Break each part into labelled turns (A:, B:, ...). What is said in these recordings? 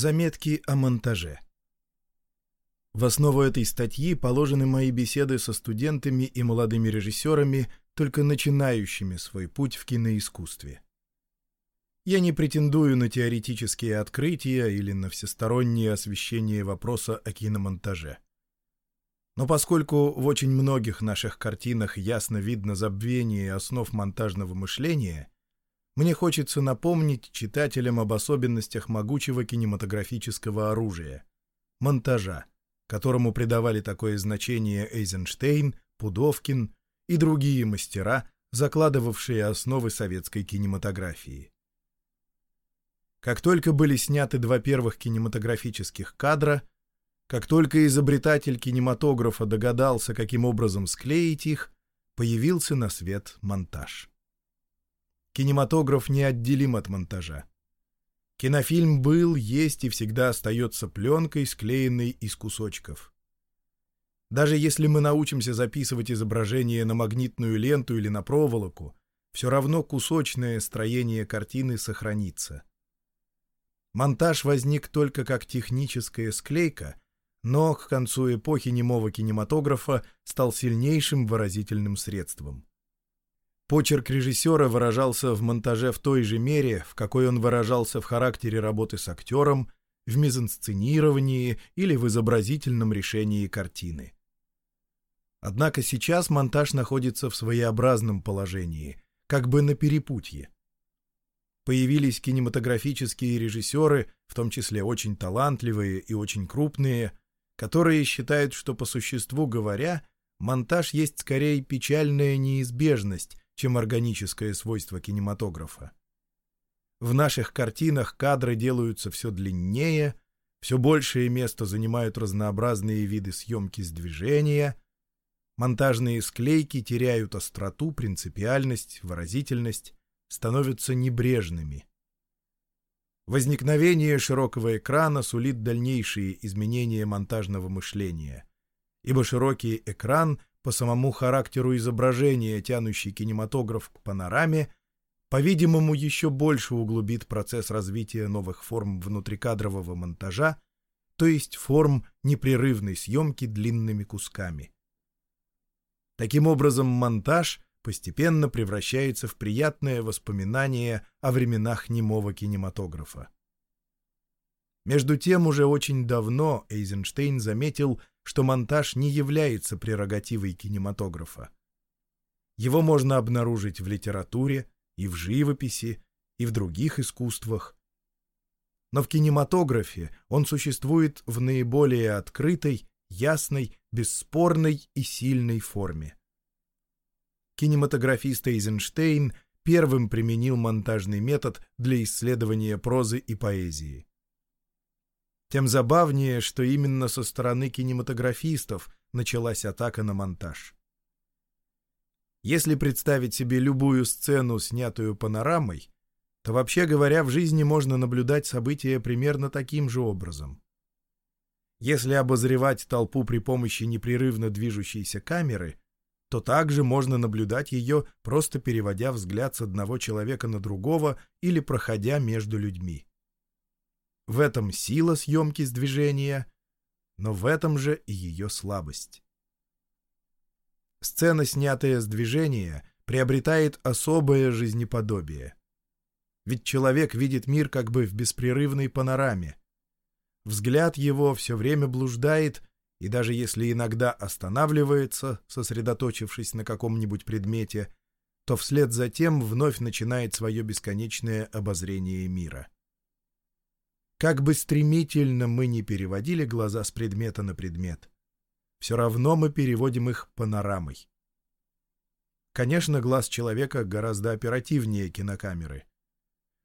A: Заметки о монтаже. В основу этой статьи положены мои беседы со студентами и молодыми режиссерами, только начинающими свой путь в киноискусстве. Я не претендую на теоретические открытия или на всестороннее освещение вопроса о киномонтаже. Но поскольку в очень многих наших картинах ясно видно забвение основ монтажного мышления, мне хочется напомнить читателям об особенностях могучего кинематографического оружия — монтажа, которому придавали такое значение Эйзенштейн, Пудовкин и другие мастера, закладывавшие основы советской кинематографии. Как только были сняты два первых кинематографических кадра — как только изобретатель кинематографа догадался, каким образом склеить их, появился на свет монтаж. Кинематограф неотделим от монтажа. Кинофильм был, есть и всегда остается пленкой, склеенной из кусочков. Даже если мы научимся записывать изображение на магнитную ленту или на проволоку, все равно кусочное строение картины сохранится. Монтаж возник только как техническая склейка — но к концу эпохи немого кинематографа стал сильнейшим выразительным средством. Почерк режиссера выражался в монтаже в той же мере, в какой он выражался в характере работы с актером, в мизансценировании или в изобразительном решении картины. Однако сейчас монтаж находится в своеобразном положении, как бы на перепутье. Появились кинематографические режиссеры, в том числе очень талантливые и очень крупные, которые считают, что по существу говоря, монтаж есть скорее печальная неизбежность, чем органическое свойство кинематографа. В наших картинах кадры делаются все длиннее, все большее место занимают разнообразные виды съемки с движения, монтажные склейки теряют остроту, принципиальность, выразительность, становятся небрежными. Возникновение широкого экрана сулит дальнейшие изменения монтажного мышления, ибо широкий экран по самому характеру изображения, тянущий кинематограф к панораме, по-видимому, еще больше углубит процесс развития новых форм внутрикадрового монтажа, то есть форм непрерывной съемки длинными кусками. Таким образом, монтаж постепенно превращается в приятное воспоминание о временах немого кинематографа. Между тем, уже очень давно Эйзенштейн заметил, что монтаж не является прерогативой кинематографа. Его можно обнаружить в литературе, и в живописи, и в других искусствах. Но в кинематографе он существует в наиболее открытой, ясной, бесспорной и сильной форме кинематографист Эйзенштейн первым применил монтажный метод для исследования прозы и поэзии. Тем забавнее, что именно со стороны кинематографистов началась атака на монтаж. Если представить себе любую сцену, снятую панорамой, то вообще говоря, в жизни можно наблюдать события примерно таким же образом. Если обозревать толпу при помощи непрерывно движущейся камеры, то также можно наблюдать ее, просто переводя взгляд с одного человека на другого или проходя между людьми. В этом сила съемки с движения, но в этом же и ее слабость. Сцена, снятая с движения, приобретает особое жизнеподобие. Ведь человек видит мир как бы в беспрерывной панораме. Взгляд его все время блуждает и даже если иногда останавливается, сосредоточившись на каком-нибудь предмете, то вслед за тем вновь начинает свое бесконечное обозрение мира. Как бы стремительно мы ни переводили глаза с предмета на предмет, все равно мы переводим их панорамой. Конечно, глаз человека гораздо оперативнее кинокамеры.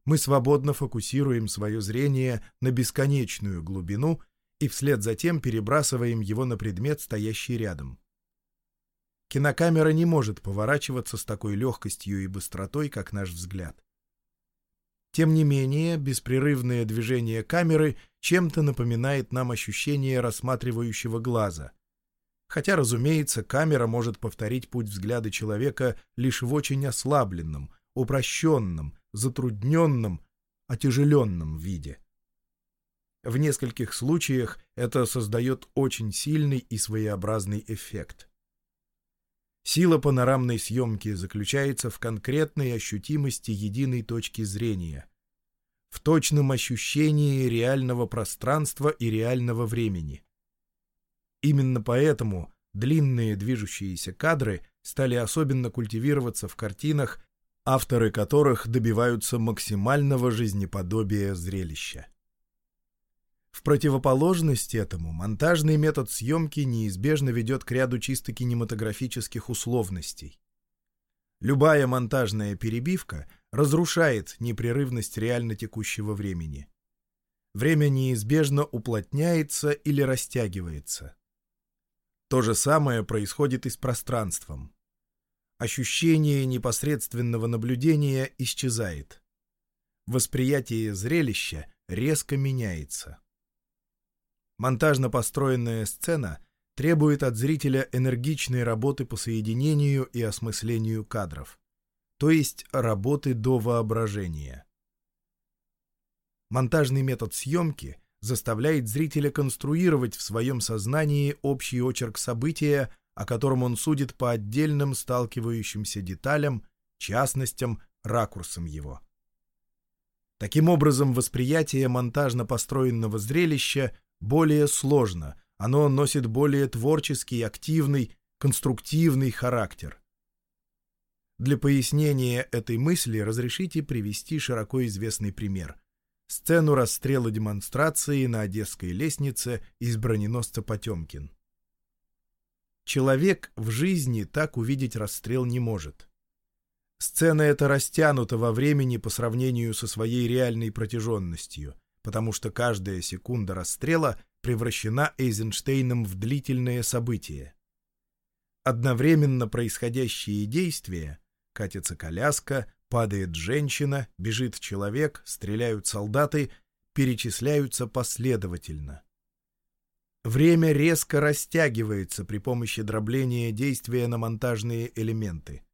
A: Мы свободно фокусируем свое зрение на бесконечную глубину — и вслед за тем перебрасываем его на предмет, стоящий рядом. Кинокамера не может поворачиваться с такой легкостью и быстротой, как наш взгляд. Тем не менее, беспрерывное движение камеры чем-то напоминает нам ощущение рассматривающего глаза. Хотя, разумеется, камера может повторить путь взгляда человека лишь в очень ослабленном, упрощенном, затрудненном, отяжеленном виде. В нескольких случаях это создает очень сильный и своеобразный эффект. Сила панорамной съемки заключается в конкретной ощутимости единой точки зрения, в точном ощущении реального пространства и реального времени. Именно поэтому длинные движущиеся кадры стали особенно культивироваться в картинах, авторы которых добиваются максимального жизнеподобия зрелища. В противоположность этому монтажный метод съемки неизбежно ведет к ряду чисто кинематографических условностей. Любая монтажная перебивка разрушает непрерывность реально текущего времени. Время неизбежно уплотняется или растягивается. То же самое происходит и с пространством. Ощущение непосредственного наблюдения исчезает. Восприятие зрелища резко меняется. Монтажно построенная сцена требует от зрителя энергичной работы по соединению и осмыслению кадров, то есть работы до воображения. Монтажный метод съемки заставляет зрителя конструировать в своем сознании общий очерк события, о котором он судит по отдельным сталкивающимся деталям, частностям, ракурсам его. Таким образом, восприятие монтажно построенного зрелища более сложно, оно носит более творческий, активный, конструктивный характер. Для пояснения этой мысли разрешите привести широко известный пример. Сцену расстрела демонстрации на Одесской лестнице из броненосца Потемкин. Человек в жизни так увидеть расстрел не может. Сцена эта растянута во времени по сравнению со своей реальной протяженностью потому что каждая секунда расстрела превращена Эйзенштейном в длительное событие. Одновременно происходящие действия — катится коляска, падает женщина, бежит человек, стреляют солдаты — перечисляются последовательно. Время резко растягивается при помощи дробления действия на монтажные элементы.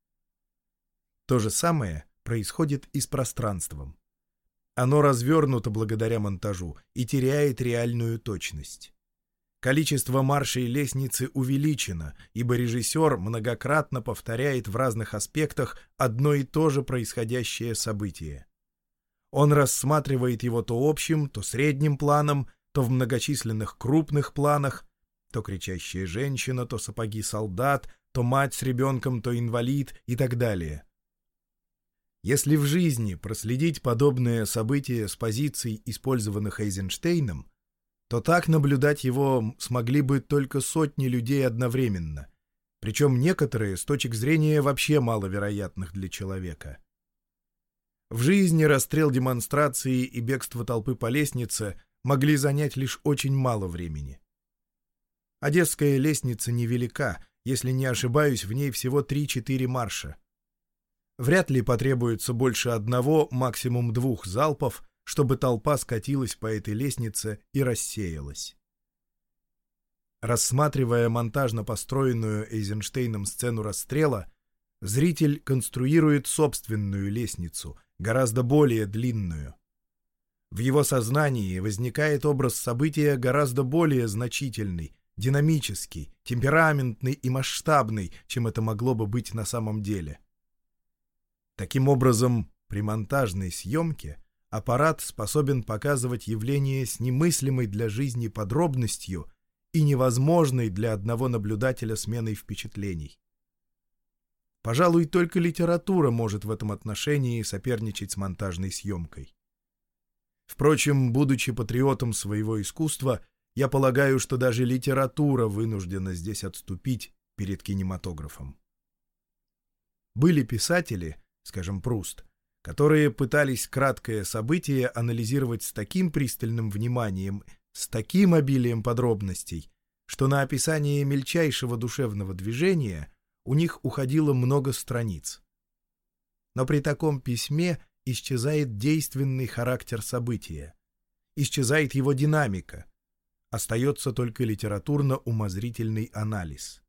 A: То же самое происходит и с пространством. Оно развернуто благодаря монтажу и теряет реальную точность. Количество маршей лестницы увеличено, ибо режиссер многократно повторяет в разных аспектах одно и то же происходящее событие. Он рассматривает его то общим, то средним планом, то в многочисленных крупных планах, то кричащая женщина, то сапоги солдат, то мать с ребенком, то инвалид и так далее. Если в жизни проследить подобные события с позиций, использованных Эйзенштейном, то так наблюдать его смогли бы только сотни людей одновременно, причем некоторые с точек зрения вообще маловероятных для человека. В жизни расстрел демонстрации и бегство толпы по лестнице могли занять лишь очень мало времени. Одесская лестница невелика, если не ошибаюсь, в ней всего 3-4 марша — Вряд ли потребуется больше одного, максимум двух залпов, чтобы толпа скатилась по этой лестнице и рассеялась. Рассматривая монтажно построенную Эйзенштейном сцену расстрела, зритель конструирует собственную лестницу, гораздо более длинную. В его сознании возникает образ события гораздо более значительный, динамический, темпераментный и масштабный, чем это могло бы быть на самом деле. Таким образом, при монтажной съемке аппарат способен показывать явление с немыслимой для жизни подробностью и невозможной для одного наблюдателя сменой впечатлений. Пожалуй, только литература может в этом отношении соперничать с монтажной съемкой. Впрочем, будучи патриотом своего искусства, я полагаю, что даже литература вынуждена здесь отступить перед кинематографом. Были писатели, скажем, Пруст, которые пытались краткое событие анализировать с таким пристальным вниманием, с таким обилием подробностей, что на описание мельчайшего душевного движения у них уходило много страниц. Но при таком письме исчезает действенный характер события, исчезает его динамика, остается только литературно-умозрительный анализ.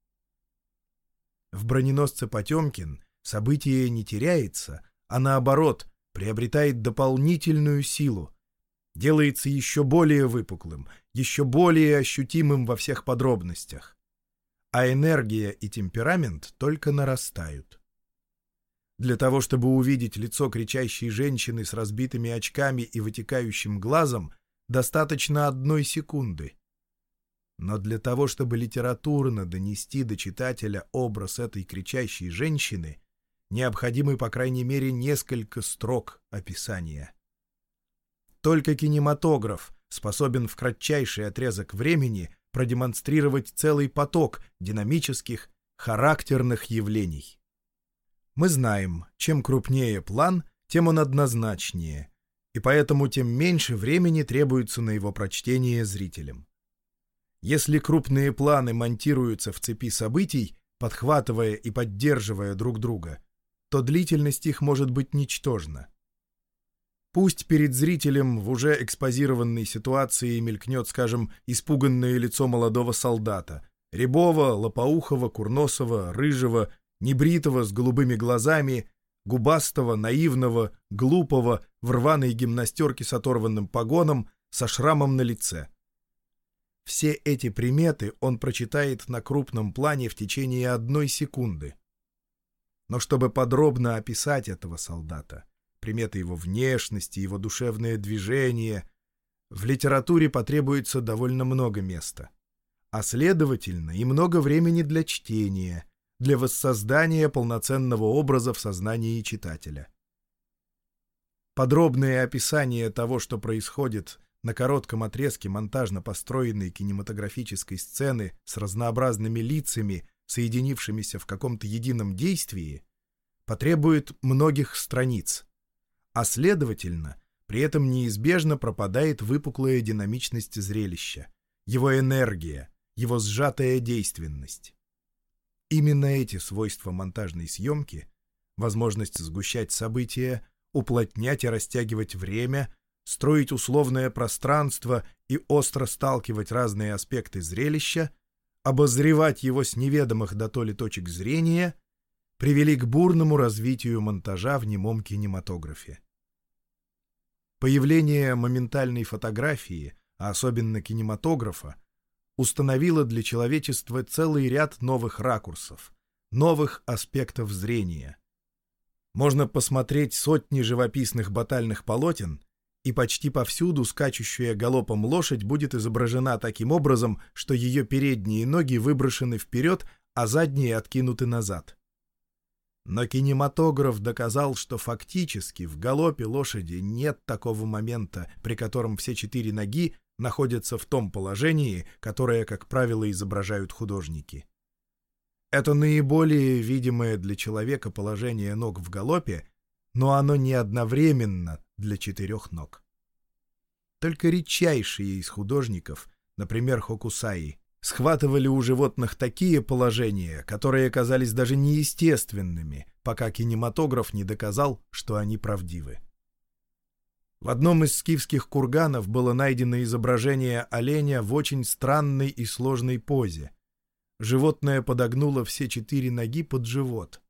A: В «Броненосце Потемкин» Событие не теряется, а наоборот, приобретает дополнительную силу. делается еще более выпуклым, еще более ощутимым во всех подробностях. А энергия и темперамент только нарастают. Для того, чтобы увидеть лицо кричащей женщины с разбитыми очками и вытекающим глазом, достаточно одной секунды. Но для того, чтобы литературно донести до читателя образ этой кричащей женщины, необходимы, по крайней мере, несколько строк описания. Только кинематограф способен в кратчайший отрезок времени продемонстрировать целый поток динамических, характерных явлений. Мы знаем, чем крупнее план, тем он однозначнее, и поэтому тем меньше времени требуется на его прочтение зрителям. Если крупные планы монтируются в цепи событий, подхватывая и поддерживая друг друга, то длительность их может быть ничтожна. Пусть перед зрителем в уже экспозированной ситуации мелькнет, скажем, испуганное лицо молодого солдата, рябого, лопоухого, курносого, рыжего, небритого, с голубыми глазами, губастого, наивного, глупого, в рваной гимнастерке с оторванным погоном, со шрамом на лице. Все эти приметы он прочитает на крупном плане в течение одной секунды. Но чтобы подробно описать этого солдата, приметы его внешности, его душевное движение, в литературе потребуется довольно много места. А следовательно, и много времени для чтения, для воссоздания полноценного образа в сознании читателя. Подробное описание того, что происходит на коротком отрезке монтажно построенной кинематографической сцены с разнообразными лицами соединившимися в каком-то едином действии, потребует многих страниц, а следовательно, при этом неизбежно пропадает выпуклая динамичность зрелища, его энергия, его сжатая действенность. Именно эти свойства монтажной съемки, возможность сгущать события, уплотнять и растягивать время, строить условное пространство и остро сталкивать разные аспекты зрелища, обозревать его с неведомых до то ли точек зрения, привели к бурному развитию монтажа в немом кинематографе. Появление моментальной фотографии, а особенно кинематографа, установило для человечества целый ряд новых ракурсов, новых аспектов зрения. Можно посмотреть сотни живописных батальных полотен и почти повсюду скачущая галопом лошадь будет изображена таким образом, что ее передние ноги выброшены вперед, а задние откинуты назад. Но кинематограф доказал, что фактически в галопе лошади нет такого момента, при котором все четыре ноги находятся в том положении, которое, как правило, изображают художники. Это наиболее видимое для человека положение ног в галопе, но оно не одновременно для четырех ног. Только редчайшие из художников, например, Хокусаи, схватывали у животных такие положения, которые казались даже неестественными, пока кинематограф не доказал, что они правдивы. В одном из скифских курганов было найдено изображение оленя в очень странной и сложной позе. Животное подогнуло все четыре ноги под живот.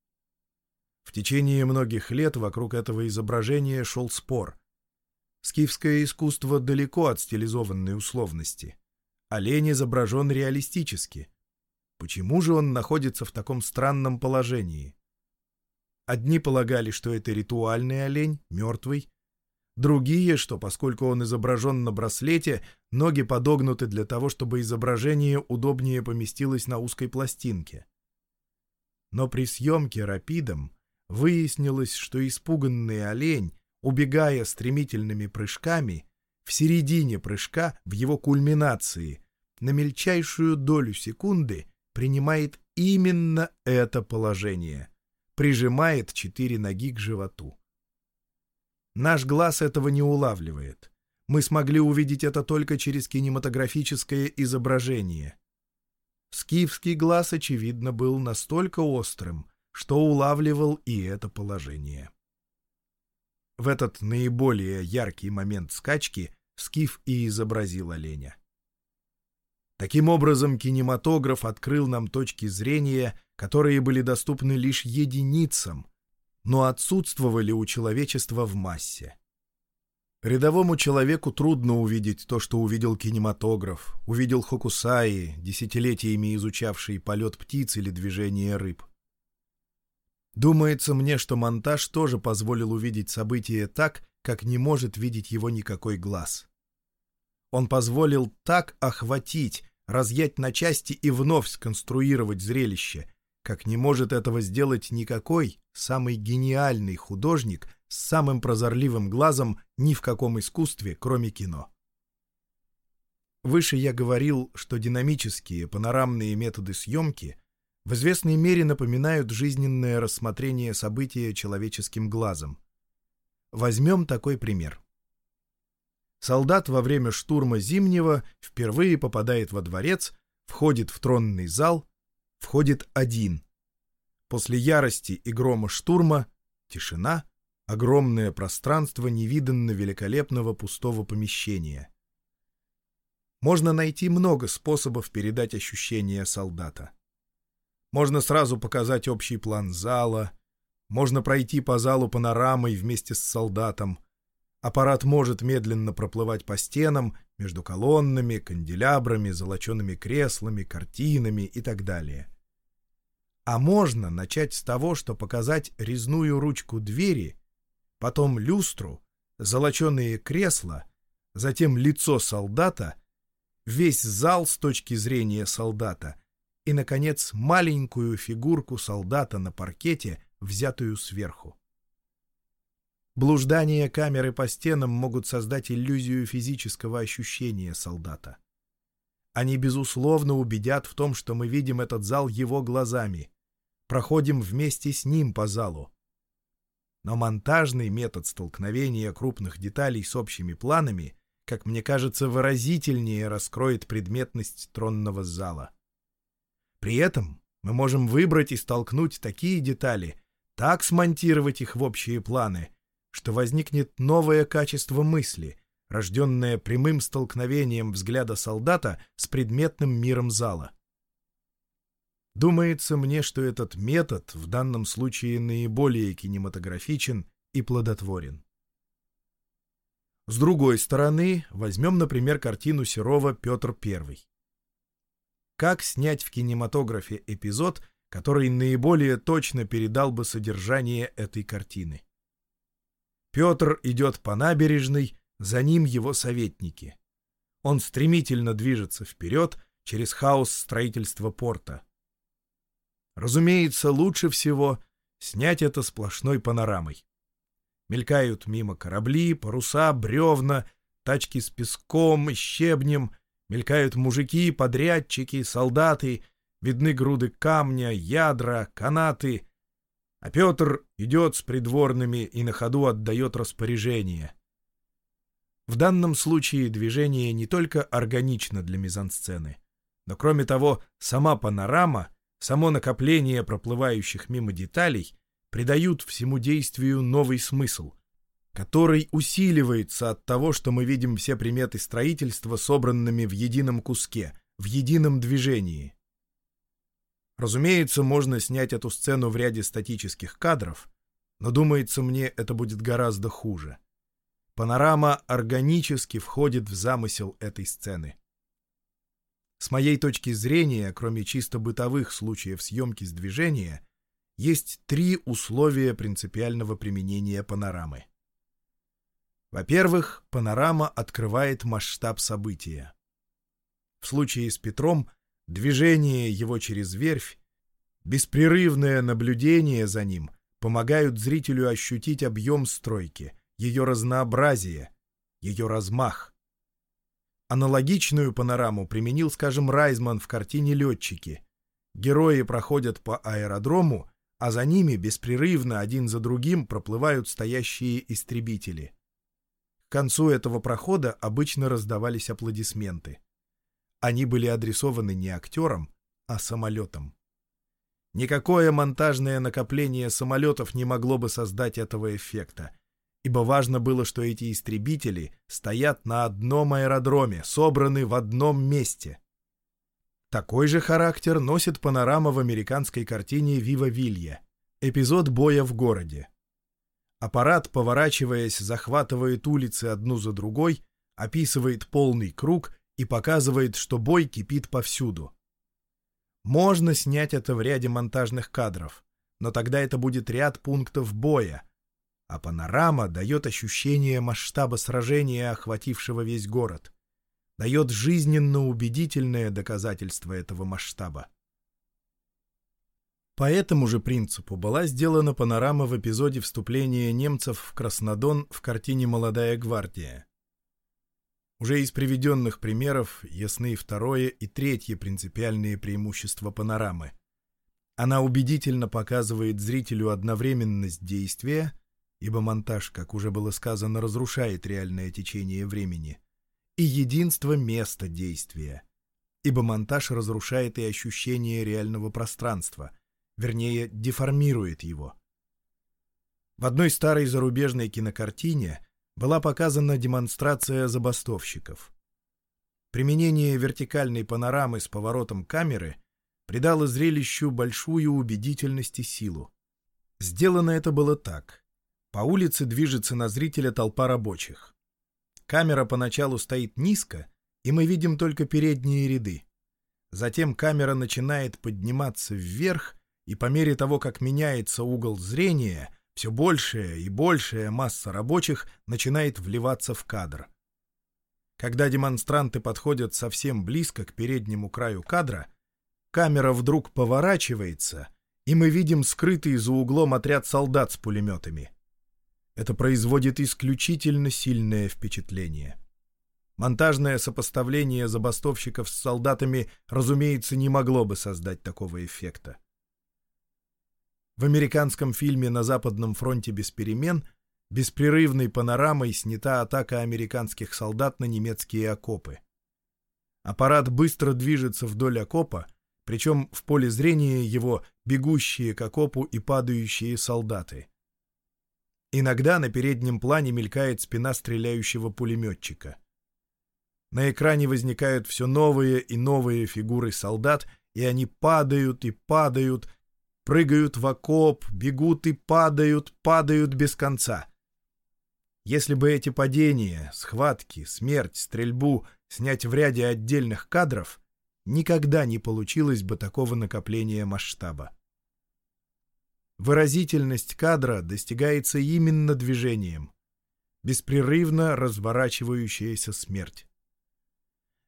A: В течение многих лет вокруг этого изображения шел спор. Скифское искусство далеко от стилизованной условности. Олень изображен реалистически. Почему же он находится в таком странном положении? Одни полагали, что это ритуальный олень, мертвый. Другие, что поскольку он изображен на браслете, ноги подогнуты для того, чтобы изображение удобнее поместилось на узкой пластинке. Но при съемке рапидом выяснилось, что испуганный олень, убегая стремительными прыжками, в середине прыжка, в его кульминации, на мельчайшую долю секунды принимает именно это положение, прижимает четыре ноги к животу. Наш глаз этого не улавливает. Мы смогли увидеть это только через кинематографическое изображение. Скифский глаз, очевидно, был настолько острым, что улавливал и это положение. В этот наиболее яркий момент скачки Скиф и изобразил оленя. Таким образом, кинематограф открыл нам точки зрения, которые были доступны лишь единицам, но отсутствовали у человечества в массе. Рядовому человеку трудно увидеть то, что увидел кинематограф, увидел Хокусаи, десятилетиями изучавший полет птиц или движение рыб. Думается мне, что монтаж тоже позволил увидеть событие так, как не может видеть его никакой глаз. Он позволил так охватить, разъять на части и вновь сконструировать зрелище, как не может этого сделать никакой самый гениальный художник с самым прозорливым глазом ни в каком искусстве, кроме кино. Выше я говорил, что динамические панорамные методы съемки в известной мере напоминают жизненное рассмотрение события человеческим глазом. Возьмем такой пример. Солдат во время штурма Зимнего впервые попадает во дворец, входит в тронный зал, входит один. После ярости и грома штурма — тишина, огромное пространство невиданно великолепного пустого помещения. Можно найти много способов передать ощущения солдата. Можно сразу показать общий план зала, можно пройти по залу панорамой вместе с солдатом — Аппарат может медленно проплывать по стенам, между колоннами, канделябрами, золочеными креслами, картинами и так далее. А можно начать с того, что показать резную ручку двери, потом люстру, золоченые кресла, затем лицо солдата, весь зал с точки зрения солдата и, наконец, маленькую фигурку солдата на паркете, взятую сверху. Блуждания камеры по стенам могут создать иллюзию физического ощущения солдата. Они, безусловно, убедят в том, что мы видим этот зал его глазами, проходим вместе с ним по залу. Но монтажный метод столкновения крупных деталей с общими планами, как мне кажется, выразительнее раскроет предметность тронного зала. При этом мы можем выбрать и столкнуть такие детали, так смонтировать их в общие планы — что возникнет новое качество мысли, рожденное прямым столкновением взгляда солдата с предметным миром зала. Думается мне, что этот метод в данном случае наиболее кинематографичен и плодотворен. С другой стороны, возьмем, например, картину Серова «Петр I». Как снять в кинематографе эпизод, который наиболее точно передал бы содержание этой картины? Петр идет по набережной, за ним его советники. Он стремительно движется вперед через хаос строительства порта. Разумеется, лучше всего снять это сплошной панорамой. Мелькают мимо корабли, паруса, бревна, тачки с песком и щебнем, мелькают мужики, подрядчики, солдаты, видны груды камня, ядра, канаты — а Петр идет с придворными и на ходу отдает распоряжение. В данном случае движение не только органично для мизансцены, но кроме того, сама панорама, само накопление проплывающих мимо деталей придают всему действию новый смысл, который усиливается от того, что мы видим все приметы строительства собранными в едином куске, в едином движении. Разумеется, можно снять эту сцену в ряде статических кадров, но, думается мне, это будет гораздо хуже. Панорама органически входит в замысел этой сцены. С моей точки зрения, кроме чисто бытовых случаев съемки с движения, есть три условия принципиального применения панорамы. Во-первых, панорама открывает масштаб события. В случае с Петром Движение его через верфь, беспрерывное наблюдение за ним помогают зрителю ощутить объем стройки, ее разнообразие, ее размах. Аналогичную панораму применил, скажем, Райзман в картине «Летчики». Герои проходят по аэродрому, а за ними беспрерывно один за другим проплывают стоящие истребители. К концу этого прохода обычно раздавались аплодисменты. Они были адресованы не актерам, а самолетам. Никакое монтажное накопление самолетов не могло бы создать этого эффекта, ибо важно было, что эти истребители стоят на одном аэродроме, собраны в одном месте. Такой же характер носит панорама в американской картине «Вива Вилья» — эпизод боя в городе. Аппарат, поворачиваясь, захватывает улицы одну за другой, описывает полный круг и показывает, что бой кипит повсюду. Можно снять это в ряде монтажных кадров, но тогда это будет ряд пунктов боя, а панорама дает ощущение масштаба сражения, охватившего весь город, дает жизненно убедительное доказательство этого масштаба. По этому же принципу была сделана панорама в эпизоде вступления немцев в Краснодон в картине «Молодая гвардия». Уже из приведенных примеров ясны второе и третье принципиальные преимущества панорамы. Она убедительно показывает зрителю одновременность действия, ибо монтаж, как уже было сказано, разрушает реальное течение времени, и единство места действия, ибо монтаж разрушает и ощущение реального пространства, вернее, деформирует его. В одной старой зарубежной кинокартине – была показана демонстрация забастовщиков. Применение вертикальной панорамы с поворотом камеры придало зрелищу большую убедительность и силу. Сделано это было так. По улице движется на зрителя толпа рабочих. Камера поначалу стоит низко, и мы видим только передние ряды. Затем камера начинает подниматься вверх, и по мере того, как меняется угол зрения — все большая и большая масса рабочих начинает вливаться в кадр. Когда демонстранты подходят совсем близко к переднему краю кадра, камера вдруг поворачивается, и мы видим скрытый за углом отряд солдат с пулеметами. Это производит исключительно сильное впечатление. Монтажное сопоставление забастовщиков с солдатами, разумеется, не могло бы создать такого эффекта. В американском фильме «На Западном фронте без перемен» беспрерывной панорамой снята атака американских солдат на немецкие окопы. Аппарат быстро движется вдоль окопа, причем в поле зрения его бегущие к окопу и падающие солдаты. Иногда на переднем плане мелькает спина стреляющего пулеметчика. На экране возникают все новые и новые фигуры солдат, и они падают и падают, прыгают в окоп, бегут и падают, падают без конца. Если бы эти падения, схватки, смерть, стрельбу снять в ряде отдельных кадров, никогда не получилось бы такого накопления масштаба. Выразительность кадра достигается именно движением, беспрерывно разворачивающаяся смерть.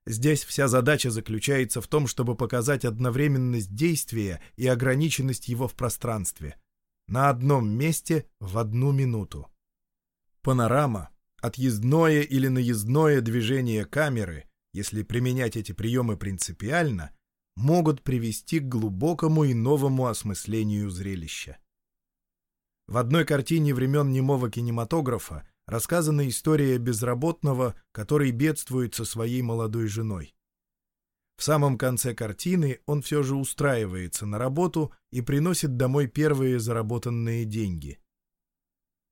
A: Здесь вся задача заключается в том, чтобы показать одновременность действия и ограниченность его в пространстве. На одном месте в одну минуту. Панорама, отъездное или наездное движение камеры, если применять эти приемы принципиально, могут привести к глубокому и новому осмыслению зрелища. В одной картине времен немого кинематографа рассказана история безработного, который бедствует со своей молодой женой. В самом конце картины он все же устраивается на работу и приносит домой первые заработанные деньги.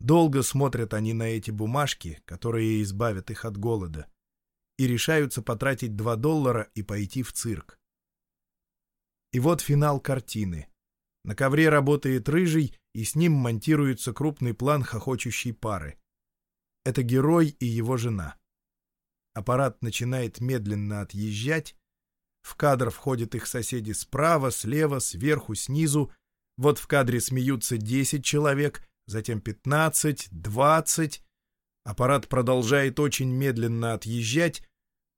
A: Долго смотрят они на эти бумажки, которые избавят их от голода, и решаются потратить 2 доллара и пойти в цирк. И вот финал картины. На ковре работает рыжий, и с ним монтируется крупный план хохочущей пары. Это герой и его жена. Аппарат начинает медленно отъезжать. В кадр входят их соседи справа, слева, сверху, снизу. Вот в кадре смеются 10 человек, затем 15, 20. Аппарат продолжает очень медленно отъезжать.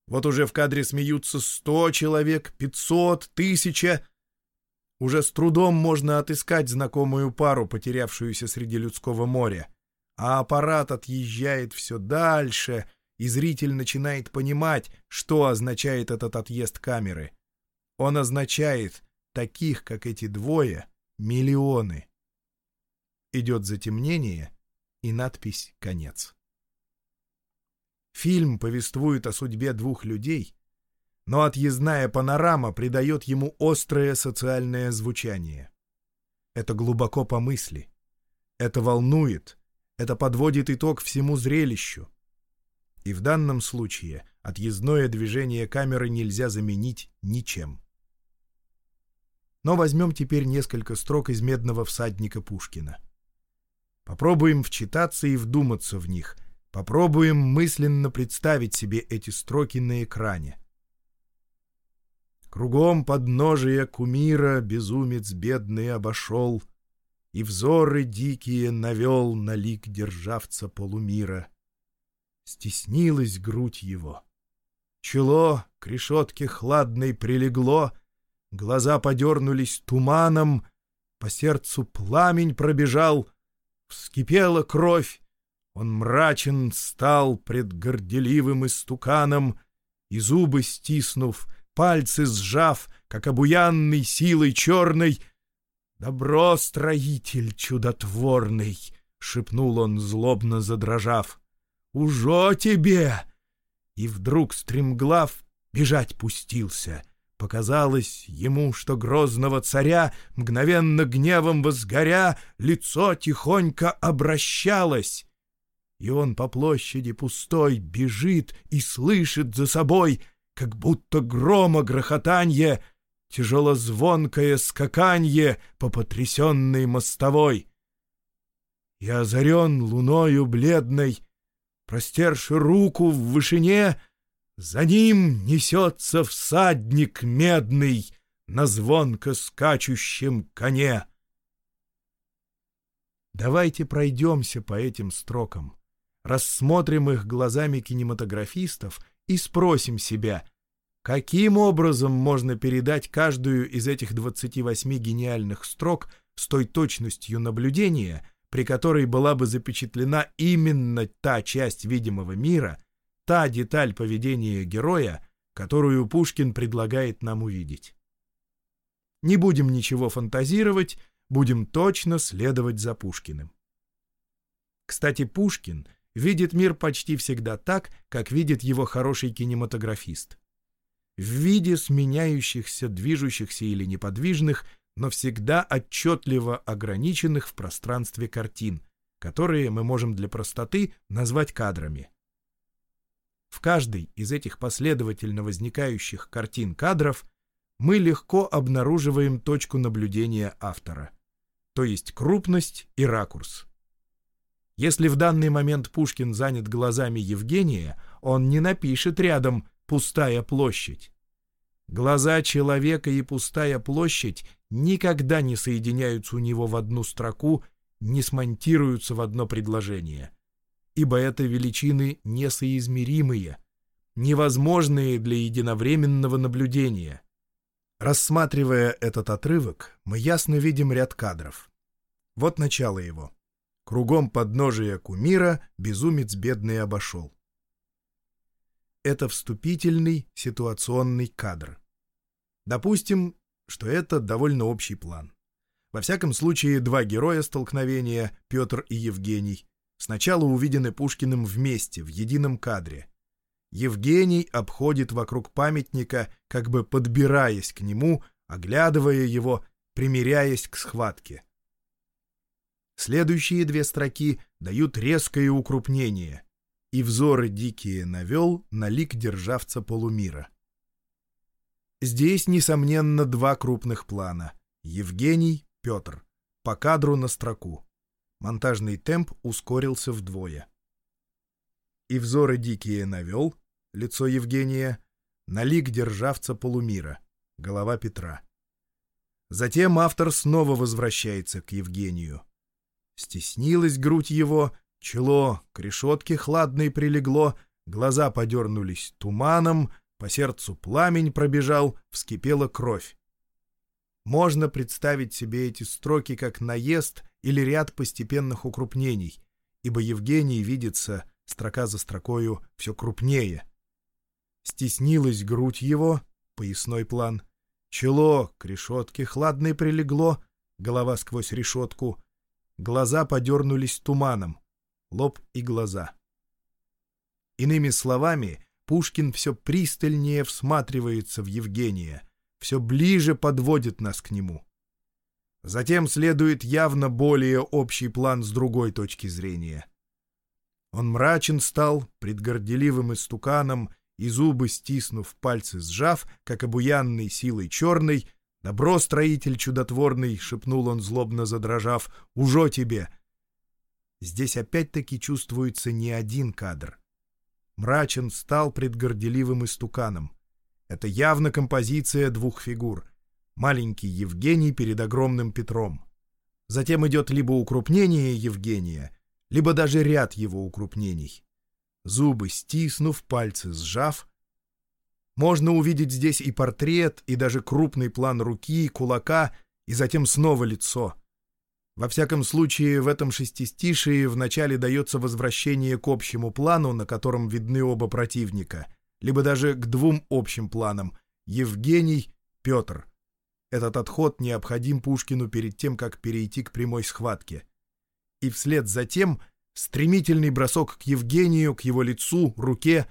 A: Вот уже в кадре смеются 100 человек, 500, 1000. Уже с трудом можно отыскать знакомую пару, потерявшуюся среди людского моря а аппарат отъезжает все дальше, и зритель начинает понимать, что означает этот отъезд камеры. Он означает таких, как эти двое, миллионы. Идет затемнение и надпись «Конец». Фильм повествует о судьбе двух людей, но отъездная панорама придает ему острое социальное звучание. Это глубоко по мысли. Это волнует — это подводит итог всему зрелищу. И в данном случае отъездное движение камеры нельзя заменить ничем. Но возьмем теперь несколько строк из «Медного всадника» Пушкина. Попробуем вчитаться и вдуматься в них. Попробуем мысленно представить себе эти строки на экране. Кругом подножия кумира безумец бедный обошел И взоры дикие навел на лик державца полумира. Стеснилась грудь его. Чело к решетке хладной прилегло, Глаза подернулись туманом, По сердцу пламень пробежал, Вскипела кровь, он мрачен стал пред горделивым истуканом, И зубы стиснув, пальцы сжав, как обуянный силой черной. «Добро, строитель чудотворный!» — шепнул он, злобно задрожав. «Ужо тебе!» И вдруг, стремглав, бежать пустился. Показалось ему, что грозного царя, мгновенно гневом возгоря, лицо тихонько обращалось. И он по площади пустой бежит и слышит за собой — как будто грома грохотанье, тяжелозвонкое скаканье по потрясенной мостовой. И озарен луною бледной, простерши руку в вышине, за ним несется всадник медный на звонко скачущем коне. Давайте пройдемся по этим строкам, рассмотрим их глазами кинематографистов — и спросим себя, каким образом можно передать каждую из этих 28 гениальных строк с той точностью наблюдения, при которой была бы запечатлена именно та часть видимого мира, та деталь поведения героя, которую Пушкин предлагает нам увидеть. Не будем ничего фантазировать, будем точно следовать за Пушкиным. Кстати, Пушкин — видит мир почти всегда так, как видит его хороший кинематографист. В виде сменяющихся, движущихся или неподвижных, но всегда отчетливо ограниченных в пространстве картин, которые мы можем для простоты назвать кадрами. В каждой из этих последовательно возникающих картин кадров мы легко обнаруживаем точку наблюдения автора, то есть крупность и ракурс. Если в данный момент Пушкин занят глазами Евгения, он не напишет рядом «пустая площадь». Глаза человека и пустая площадь никогда не соединяются у него в одну строку, не смонтируются в одно предложение. Ибо это величины несоизмеримые, невозможные для единовременного наблюдения. Рассматривая этот отрывок, мы ясно видим ряд кадров. Вот начало его. Кругом подножия кумира безумец бедный обошел. Это вступительный ситуационный кадр. Допустим, что это довольно общий план. Во всяком случае, два героя столкновения, Петр и Евгений, сначала увидены Пушкиным вместе, в едином кадре. Евгений обходит вокруг памятника, как бы подбираясь к нему, оглядывая его, примиряясь к схватке. Следующие две строки дают резкое укрупнение. И взоры дикие навел на лик державца полумира. Здесь, несомненно, два крупных плана. Евгений, Петр. По кадру на строку. Монтажный темп ускорился вдвое. И взоры дикие навел, лицо Евгения, на лик державца полумира, голова Петра. Затем автор снова возвращается к Евгению. Стеснилась грудь его, чело к решетке хладной прилегло, глаза подернулись туманом, по сердцу пламень пробежал, вскипела кровь. Можно представить себе эти строки как наезд или ряд постепенных укрупнений, ибо Евгений видится строка за строкою все крупнее. Стеснилась грудь его, поясной план, чело к решетке хладной прилегло, голова сквозь решетку, Глаза подернулись туманом. Лоб и глаза. Иными словами, Пушкин все пристальнее всматривается в Евгения, все ближе подводит нас к нему. Затем следует явно более общий план с другой точки зрения. Он мрачен стал, предгорделивым истуканом, и зубы стиснув, пальцы сжав, как обуянный силой черной, «Добро, строитель чудотворный!» — шепнул он, злобно задрожав. «Ужо тебе!» Здесь опять-таки чувствуется не один кадр. Мрачен стал пред горделивым истуканом. Это явно композиция двух фигур. Маленький Евгений перед огромным Петром. Затем идет либо укрупнение Евгения, либо даже ряд его укрупнений. Зубы стиснув, пальцы сжав. Можно увидеть здесь и портрет, и даже крупный план руки, кулака, и затем снова лицо. Во всяком случае, в этом шестистишии вначале дается возвращение к общему плану, на котором видны оба противника, либо даже к двум общим планам — Евгений, Петр — этот отход необходим Пушкину перед тем, как перейти к прямой схватке. И вслед за тем стремительный бросок к Евгению, к его лицу, руке.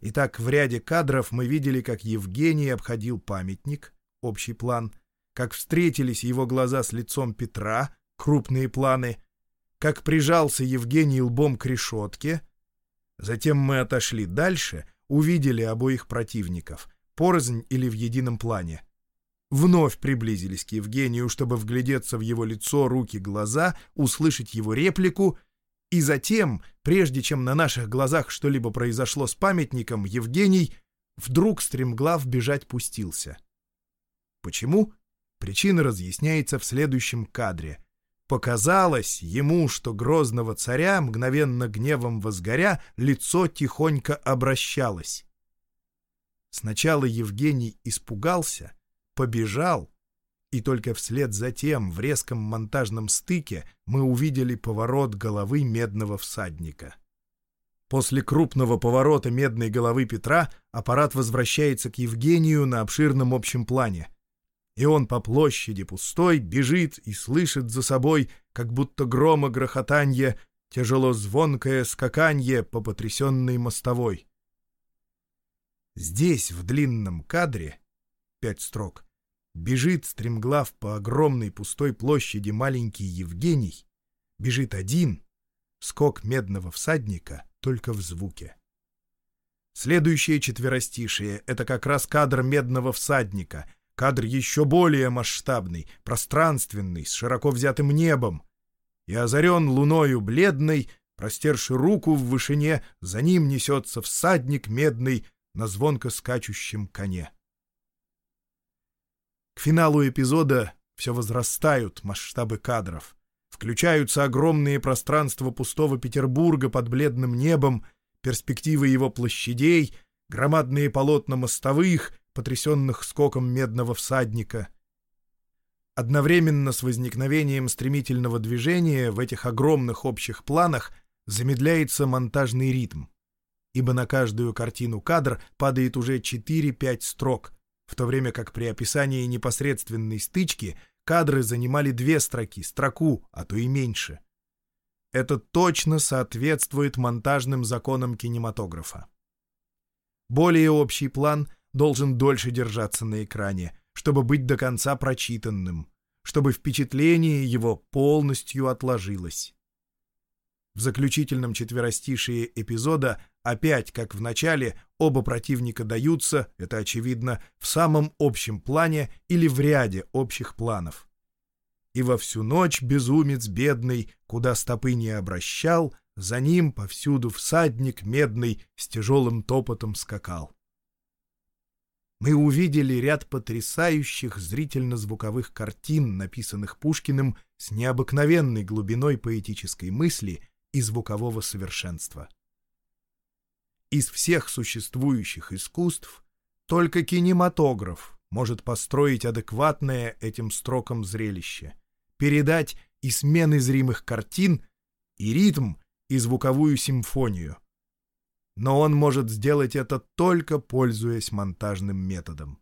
A: Итак, в ряде кадров мы видели, как Евгений обходил памятник, общий план, как встретились его глаза с лицом Петра, крупные планы, как прижался Евгений лбом к решетке. Затем мы отошли дальше, увидели обоих противников, порознь или в едином плане вновь приблизились к Евгению, чтобы вглядеться в его лицо, руки, глаза, услышать его реплику, и затем, прежде чем на наших глазах что-либо произошло с памятником, Евгений вдруг стремглав бежать пустился. Почему? Причина разъясняется в следующем кадре. Показалось ему, что грозного царя, мгновенно гневом возгоря, лицо тихонько обращалось. Сначала Евгений испугался — побежал, и только вслед за тем в резком монтажном стыке мы увидели поворот головы медного всадника. После крупного поворота медной головы Петра аппарат возвращается к Евгению на обширном общем плане. И он по площади пустой бежит и слышит за собой, как будто грома грохотанье, тяжело звонкое скаканье по потрясенной мостовой. Здесь, в длинном кадре, пять строк, Бежит, стремглав по огромной пустой площади маленький Евгений. Бежит один. Скок медного всадника только в звуке. Следующее четверостишее — это как раз кадр медного всадника, кадр еще более масштабный, пространственный, с широко взятым небом. И озарен луною бледной, простерши руку в вышине, за ним несется всадник медный на звонко скачущем коне. К финалу эпизода все возрастают масштабы кадров. Включаются огромные пространства пустого Петербурга под бледным небом, перспективы его площадей, громадные полотна мостовых, потрясенных скоком медного всадника. Одновременно с возникновением стремительного движения в этих огромных общих планах замедляется монтажный ритм, ибо на каждую картину кадр падает уже 4-5 строк — в то время как при описании непосредственной стычки кадры занимали две строки, строку, а то и меньше. Это точно соответствует монтажным законам кинематографа. Более общий план должен дольше держаться на экране, чтобы быть до конца прочитанным, чтобы впечатление его полностью отложилось. В заключительном четверостишии эпизода опять, как в начале, оба противника даются, это очевидно, в самом общем плане или в ряде общих планов. И во всю ночь безумец бедный, куда стопы не обращал, за ним повсюду всадник медный с тяжелым топотом скакал. Мы увидели ряд потрясающих зрительно-звуковых картин, написанных Пушкиным с необыкновенной глубиной поэтической мысли и звукового совершенства. Из всех существующих искусств только кинематограф может построить адекватное этим строкам зрелище, передать и смены зримых картин, и ритм, и звуковую симфонию. Но он может сделать это только пользуясь монтажным методом.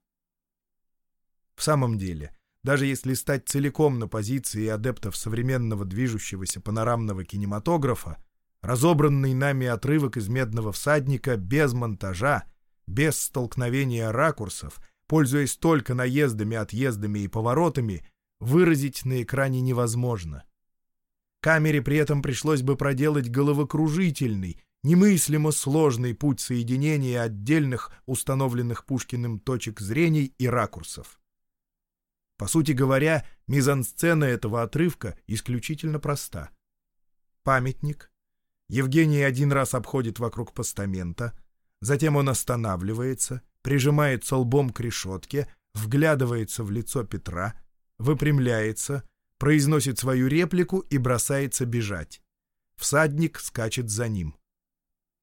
A: В самом деле, даже если стать целиком на позиции адептов современного движущегося панорамного кинематографа, разобранный нами отрывок из «Медного всадника» без монтажа, без столкновения ракурсов, пользуясь только наездами, отъездами и поворотами, выразить на экране невозможно. Камере при этом пришлось бы проделать головокружительный, немыслимо сложный путь соединения отдельных установленных Пушкиным точек зрений и ракурсов. По сути говоря, мизансцена этого отрывка исключительно проста. Памятник. Евгений один раз обходит вокруг постамента. Затем он останавливается, прижимается лбом к решетке, вглядывается в лицо Петра, выпрямляется, произносит свою реплику и бросается бежать. Всадник скачет за ним.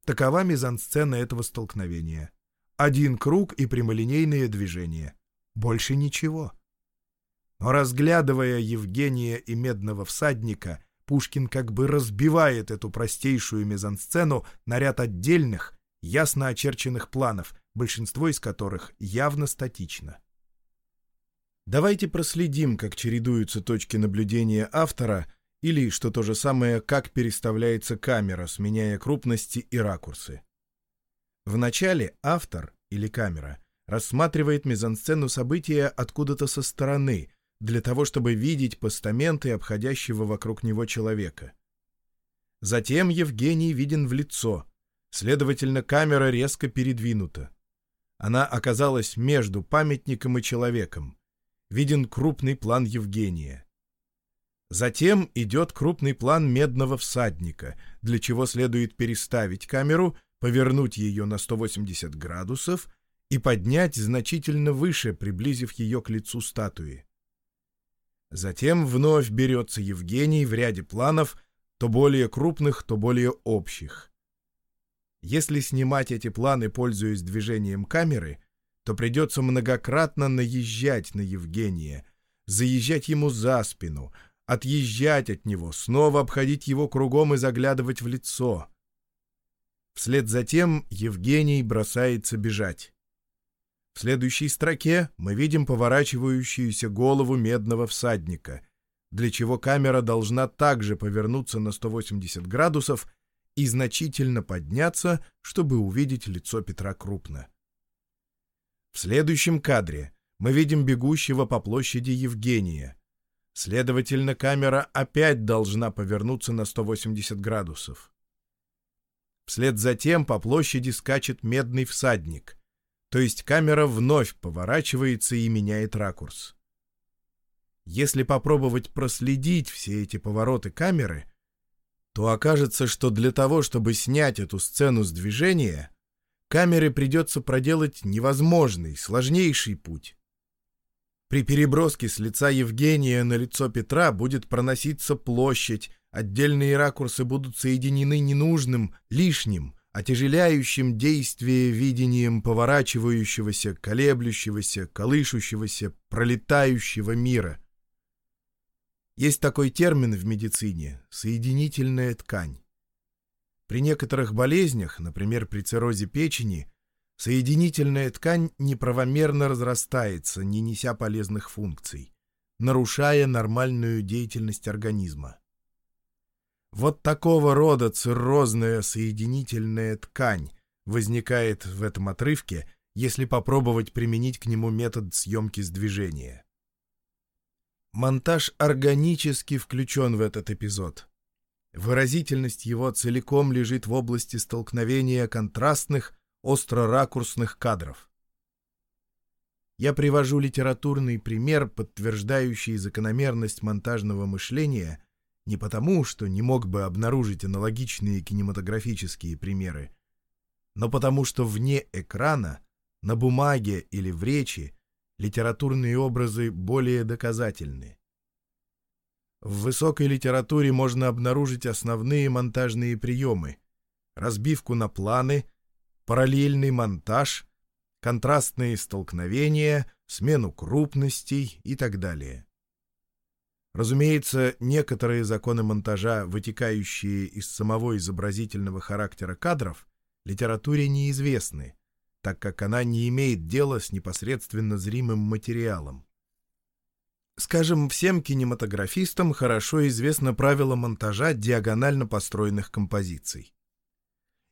A: Такова мизансцена этого столкновения. Один круг и прямолинейные движения. Больше ничего. Но разглядывая Евгения и Медного всадника, Пушкин как бы разбивает эту простейшую мизансцену на ряд отдельных, ясно очерченных планов, большинство из которых явно статично. Давайте проследим, как чередуются точки наблюдения автора или, что то же самое, как переставляется камера, сменяя крупности и ракурсы. Вначале автор или камера рассматривает мизансцену события откуда-то со стороны, для того, чтобы видеть постаменты обходящего вокруг него человека. Затем Евгений виден в лицо, следовательно, камера резко передвинута. Она оказалась между памятником и человеком. Виден крупный план Евгения. Затем идет крупный план медного всадника, для чего следует переставить камеру, повернуть ее на 180 градусов и поднять значительно выше, приблизив ее к лицу статуи. Затем вновь берется Евгений в ряде планов, то более крупных, то более общих. Если снимать эти планы, пользуясь движением камеры, то придется многократно наезжать на Евгения, заезжать ему за спину, отъезжать от него, снова обходить его кругом и заглядывать в лицо. Вслед за тем Евгений бросается бежать. В следующей строке мы видим поворачивающуюся голову медного всадника, для чего камера должна также повернуться на 180 градусов и значительно подняться, чтобы увидеть лицо Петра крупно. В следующем кадре мы видим бегущего по площади Евгения. Следовательно, камера опять должна повернуться на 180 градусов. Вслед за тем по площади скачет медный всадник — то есть камера вновь поворачивается и меняет ракурс. Если попробовать проследить все эти повороты камеры, то окажется, что для того, чтобы снять эту сцену с движения, камере придется проделать невозможный, сложнейший путь. При переброске с лица Евгения на лицо Петра будет проноситься площадь, отдельные ракурсы будут соединены ненужным, лишним, отяжеляющим действие видением поворачивающегося, колеблющегося, колышущегося, пролетающего мира. Есть такой термин в медицине — соединительная ткань. При некоторых болезнях, например, при циррозе печени, соединительная ткань неправомерно разрастается, не неся полезных функций, нарушая нормальную деятельность организма. Вот такого рода циррозная соединительная ткань возникает в этом отрывке, если попробовать применить к нему метод съемки с движения. Монтаж органически включен в этот эпизод. Выразительность его целиком лежит в области столкновения контрастных, остро-ракурсных кадров. Я привожу литературный пример, подтверждающий закономерность монтажного мышления не потому, что не мог бы обнаружить аналогичные кинематографические примеры, но потому что вне экрана, на бумаге или в речи, литературные образы более доказательны. В высокой литературе можно обнаружить основные монтажные приемы — разбивку на планы, параллельный монтаж, контрастные столкновения, смену крупностей и так далее. Разумеется, некоторые законы монтажа, вытекающие из самого изобразительного характера кадров, литературе неизвестны, так как она не имеет дела с непосредственно зримым материалом. Скажем, всем кинематографистам хорошо известно правило монтажа диагонально построенных композиций.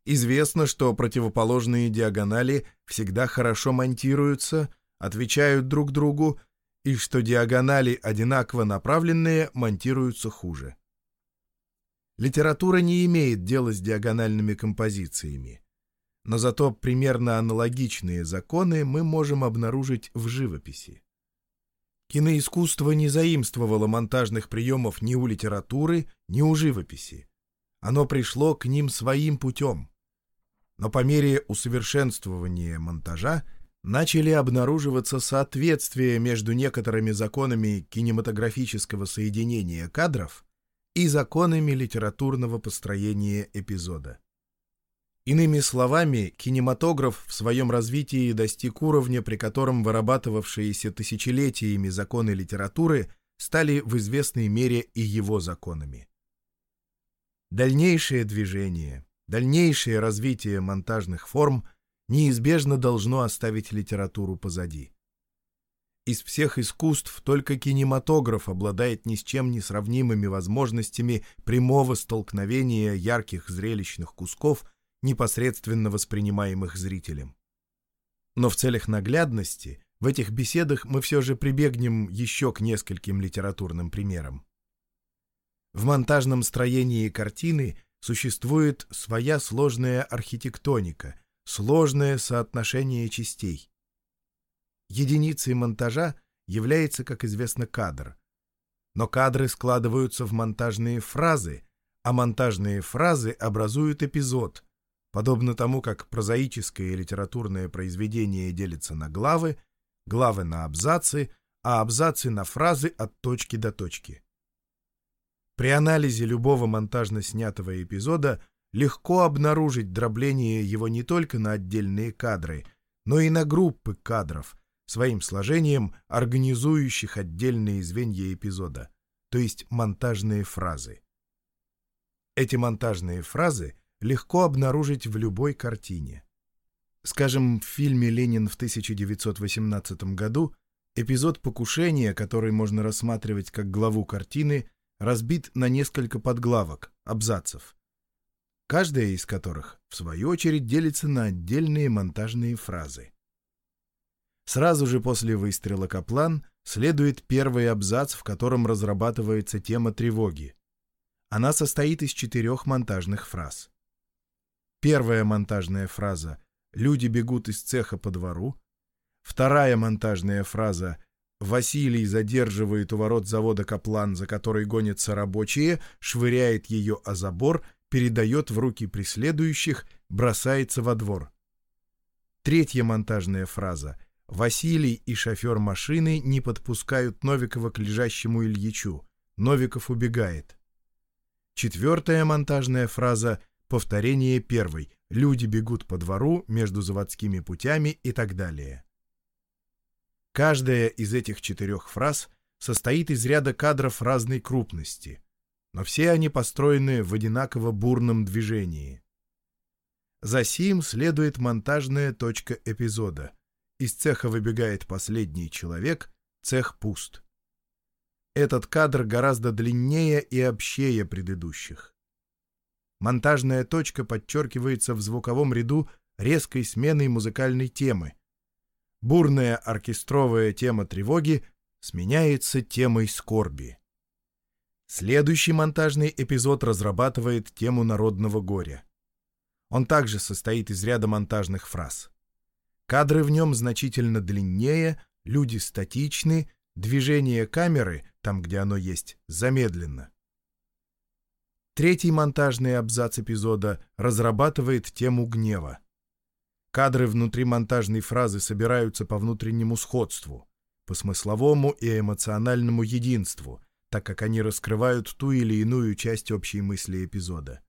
A: Известно, что противоположные диагонали всегда хорошо монтируются, отвечают друг другу и что диагонали одинаково направленные монтируются хуже. Литература не имеет дела с диагональными композициями, но зато примерно аналогичные законы мы можем обнаружить в живописи. Киноискусство не заимствовало монтажных приемов ни у литературы, ни у живописи. Оно пришло к ним своим путем. Но по мере усовершенствования монтажа начали обнаруживаться соответствия между некоторыми законами кинематографического соединения кадров и законами литературного построения эпизода. Иными словами, кинематограф в своем развитии достиг уровня, при котором вырабатывавшиеся тысячелетиями законы литературы стали в известной мере и его законами. Дальнейшее движение, дальнейшее развитие монтажных форм неизбежно должно оставить литературу позади. Из всех искусств только кинематограф обладает ни с чем не сравнимыми возможностями прямого столкновения ярких зрелищных кусков – непосредственно воспринимаемых зрителем. Но в целях наглядности в этих беседах мы все же прибегнем еще к нескольким литературным примерам. В монтажном строении картины существует своя сложная архитектоника, сложное соотношение частей. Единицей монтажа является, как известно, кадр. Но кадры складываются в монтажные фразы, а монтажные фразы образуют эпизод, подобно тому, как прозаическое литературное произведение делится на главы, главы на абзацы, а абзацы на фразы от точки до точки. При анализе любого монтажно снятого эпизода легко обнаружить дробление его не только на отдельные кадры, но и на группы кадров, своим сложением организующих отдельные звенья эпизода, то есть монтажные фразы. Эти монтажные фразы легко обнаружить в любой картине. Скажем, в фильме «Ленин» в 1918 году эпизод покушения, который можно рассматривать как главу картины, разбит на несколько подглавок, абзацев, каждая из которых, в свою очередь, делится на отдельные монтажные фразы. Сразу же после выстрела Каплан следует первый абзац, в котором разрабатывается тема тревоги. Она состоит из четырех монтажных фраз. Первая монтажная фраза «Люди бегут из цеха по двору». Вторая монтажная фраза «Василий задерживает у ворот завода Каплан, за которой гонятся рабочие, швыряет ее о забор, передает в руки преследующих, бросается во двор». Третья монтажная фраза «Василий и шофер машины не подпускают Новикова к лежащему Ильичу. Новиков убегает». Четвертая монтажная фраза повторение первой «Люди бегут по двору между заводскими путями» и так далее. Каждая из этих четырех фраз состоит из ряда кадров разной крупности, но все они построены в одинаково бурном движении. За сим следует монтажная точка эпизода. Из цеха выбегает последний человек, цех пуст. Этот кадр гораздо длиннее и общее предыдущих. Монтажная точка подчеркивается в звуковом ряду резкой сменой музыкальной темы. Бурная оркестровая тема тревоги сменяется темой скорби. Следующий монтажный эпизод разрабатывает тему народного горя. Он также состоит из ряда монтажных фраз. Кадры в нем значительно длиннее, люди статичны, движение камеры, там, где оно есть, замедленно. Третий монтажный абзац эпизода разрабатывает тему гнева. Кадры внутри монтажной фразы собираются по внутреннему сходству, по смысловому и эмоциональному единству, так как они раскрывают ту или иную часть общей мысли эпизода.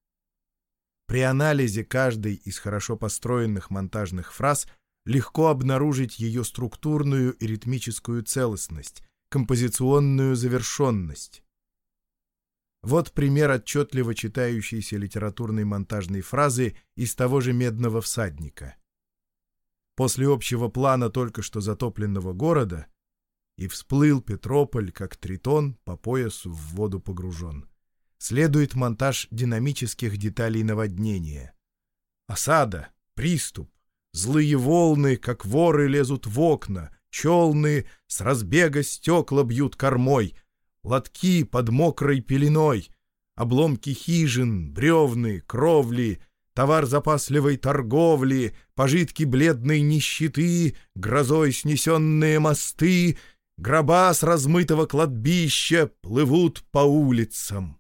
A: При анализе каждой из хорошо построенных монтажных фраз легко обнаружить ее структурную и ритмическую целостность, композиционную завершенность. Вот пример отчетливо читающейся литературной монтажной фразы из того же «Медного всадника». После общего плана только что затопленного города и всплыл Петрополь, как тритон, по поясу в воду погружен. Следует монтаж динамических деталей наводнения. Осада, приступ, злые волны, как воры, лезут в окна, челны с разбега стекла бьют кормой — лотки под мокрой пеленой, обломки хижин, бревны, кровли, товар запасливой торговли, пожитки бледной нищеты, грозой снесенные мосты, гроба с размытого кладбища плывут по улицам.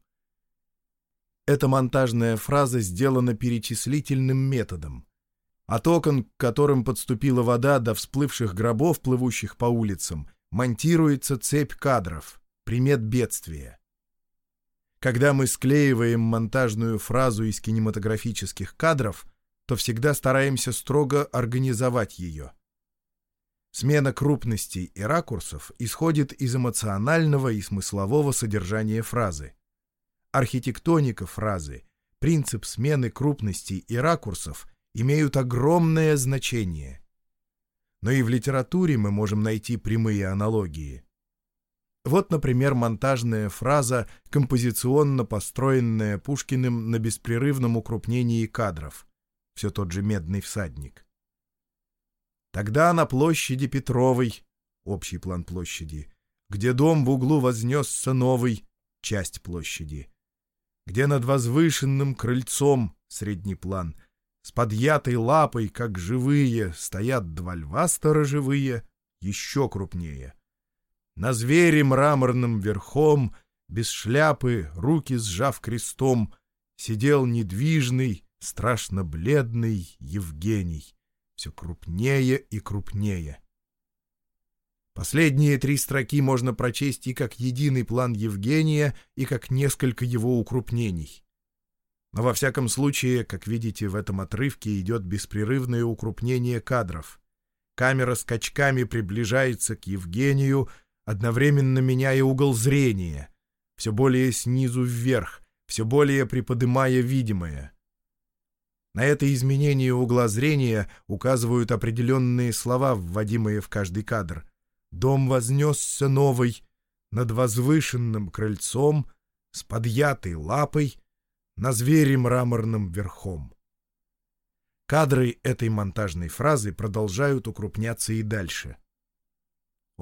A: Эта монтажная фраза сделана перечислительным методом. От окон, к которым подступила вода до всплывших гробов, плывущих по улицам, монтируется цепь кадров, примет бедствия. Когда мы склеиваем монтажную фразу из кинематографических кадров, то всегда стараемся строго организовать ее. Смена крупностей и ракурсов исходит из эмоционального и смыслового содержания фразы. Архитектоника фразы, принцип смены крупностей и ракурсов имеют огромное значение. Но и в литературе мы можем найти прямые аналогии. Вот, например, монтажная фраза, композиционно построенная Пушкиным на беспрерывном укрупнении кадров. Все тот же «Медный всадник». Тогда на площади Петровой, общий план площади, где дом в углу вознесся новый, часть площади, где над возвышенным крыльцом, средний план, с подъятой лапой, как живые, стоят два льва сторожевые, еще крупнее — на звере мраморным верхом, без шляпы, руки сжав крестом, сидел недвижный, страшно бледный Евгений, все крупнее и крупнее. Последние три строки можно прочесть и как единый план Евгения, и как несколько его укрупнений. Но во всяком случае, как видите, в этом отрывке идет беспрерывное укрупнение кадров. Камера скачками приближается к Евгению, одновременно меняя угол зрения, все более снизу вверх, все более приподымая видимое. На это изменение угла зрения указывают определенные слова, вводимые в каждый кадр. «Дом вознесся новый, над возвышенным крыльцом, с подъятой лапой, на звере мраморным верхом». Кадры этой монтажной фразы продолжают укрупняться и дальше —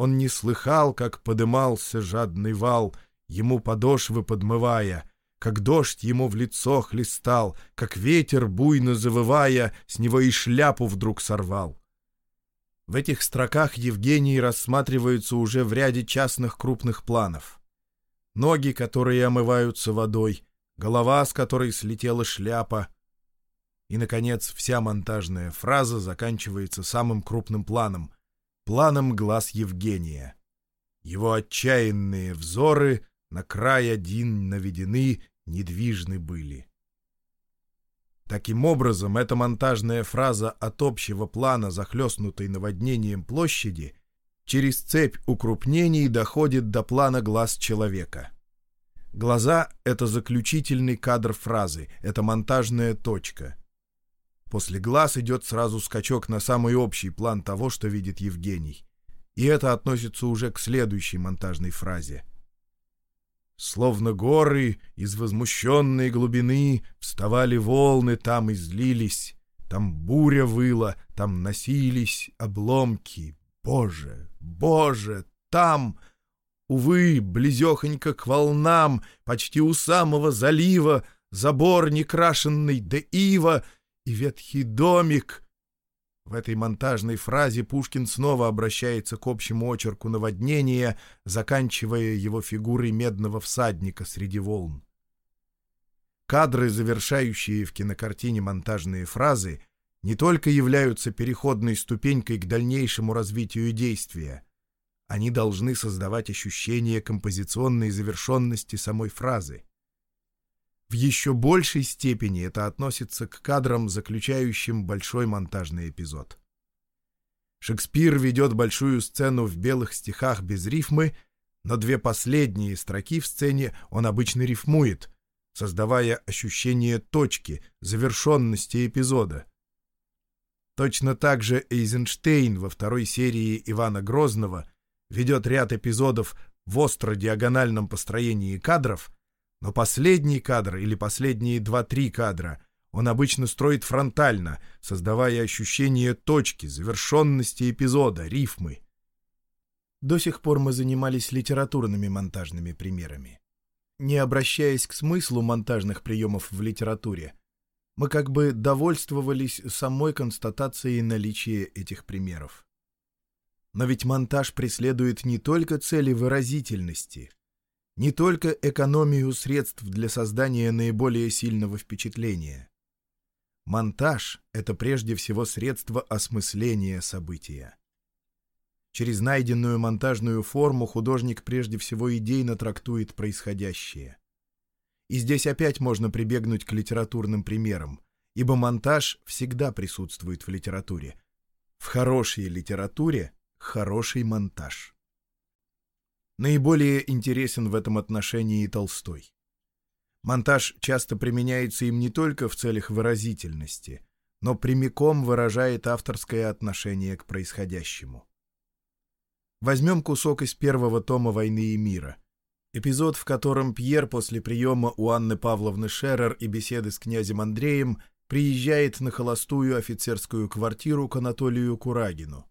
A: он не слыхал, как подымался жадный вал, ему подошвы подмывая, как дождь ему в лицо хлестал, как ветер, буйно завывая, с него и шляпу вдруг сорвал. В этих строках Евгений рассматривается уже в ряде частных крупных планов. Ноги, которые омываются водой, голова, с которой слетела шляпа. И, наконец, вся монтажная фраза заканчивается самым крупным планом — планом глаз Евгения. Его отчаянные взоры на край один наведены, недвижны были. Таким образом, эта монтажная фраза от общего плана, захлестнутой наводнением площади, через цепь укрупнений доходит до плана глаз человека. Глаза — это заключительный кадр фразы, это монтажная точка — После глаз идет сразу скачок на самый общий план того, что видит Евгений. И это относится уже к следующей монтажной фразе. Словно горы из возмущенной глубины вставали волны, там излились, там буря выла, там носились обломки. Боже, боже, там... Увы, близехонько к волнам, почти у самого залива, забор некрашенный да ива — и ветхий домик. В этой монтажной фразе Пушкин снова обращается к общему очерку наводнения, заканчивая его фигурой медного всадника среди волн. Кадры, завершающие в кинокартине монтажные фразы, не только являются переходной ступенькой к дальнейшему развитию действия, они должны создавать ощущение композиционной завершенности самой фразы. В еще большей степени это относится к кадрам, заключающим большой монтажный эпизод. Шекспир ведет большую сцену в белых стихах без рифмы, но две последние строки в сцене он обычно рифмует, создавая ощущение точки, завершенности эпизода. Точно так же Эйзенштейн во второй серии Ивана Грозного ведет ряд эпизодов в остро-диагональном построении кадров — но последний кадр или последние два-три кадра он обычно строит фронтально, создавая ощущение точки, завершенности эпизода, рифмы. До сих пор мы занимались литературными монтажными примерами. Не обращаясь к смыслу монтажных приемов в литературе, мы как бы довольствовались самой констатацией наличия этих примеров. Но ведь монтаж преследует не только цели выразительности — не только экономию средств для создания наиболее сильного впечатления. Монтаж — это прежде всего средство осмысления события. Через найденную монтажную форму художник прежде всего идейно трактует происходящее. И здесь опять можно прибегнуть к литературным примерам, ибо монтаж всегда присутствует в литературе. В хорошей литературе хороший монтаж. Наиболее интересен в этом отношении Толстой. Монтаж часто применяется им не только в целях выразительности, но прямиком выражает авторское отношение к происходящему. Возьмем кусок из первого тома «Войны и мира». Эпизод, в котором Пьер после приема у Анны Павловны Шерер и беседы с князем Андреем приезжает на холостую офицерскую квартиру к Анатолию Курагину.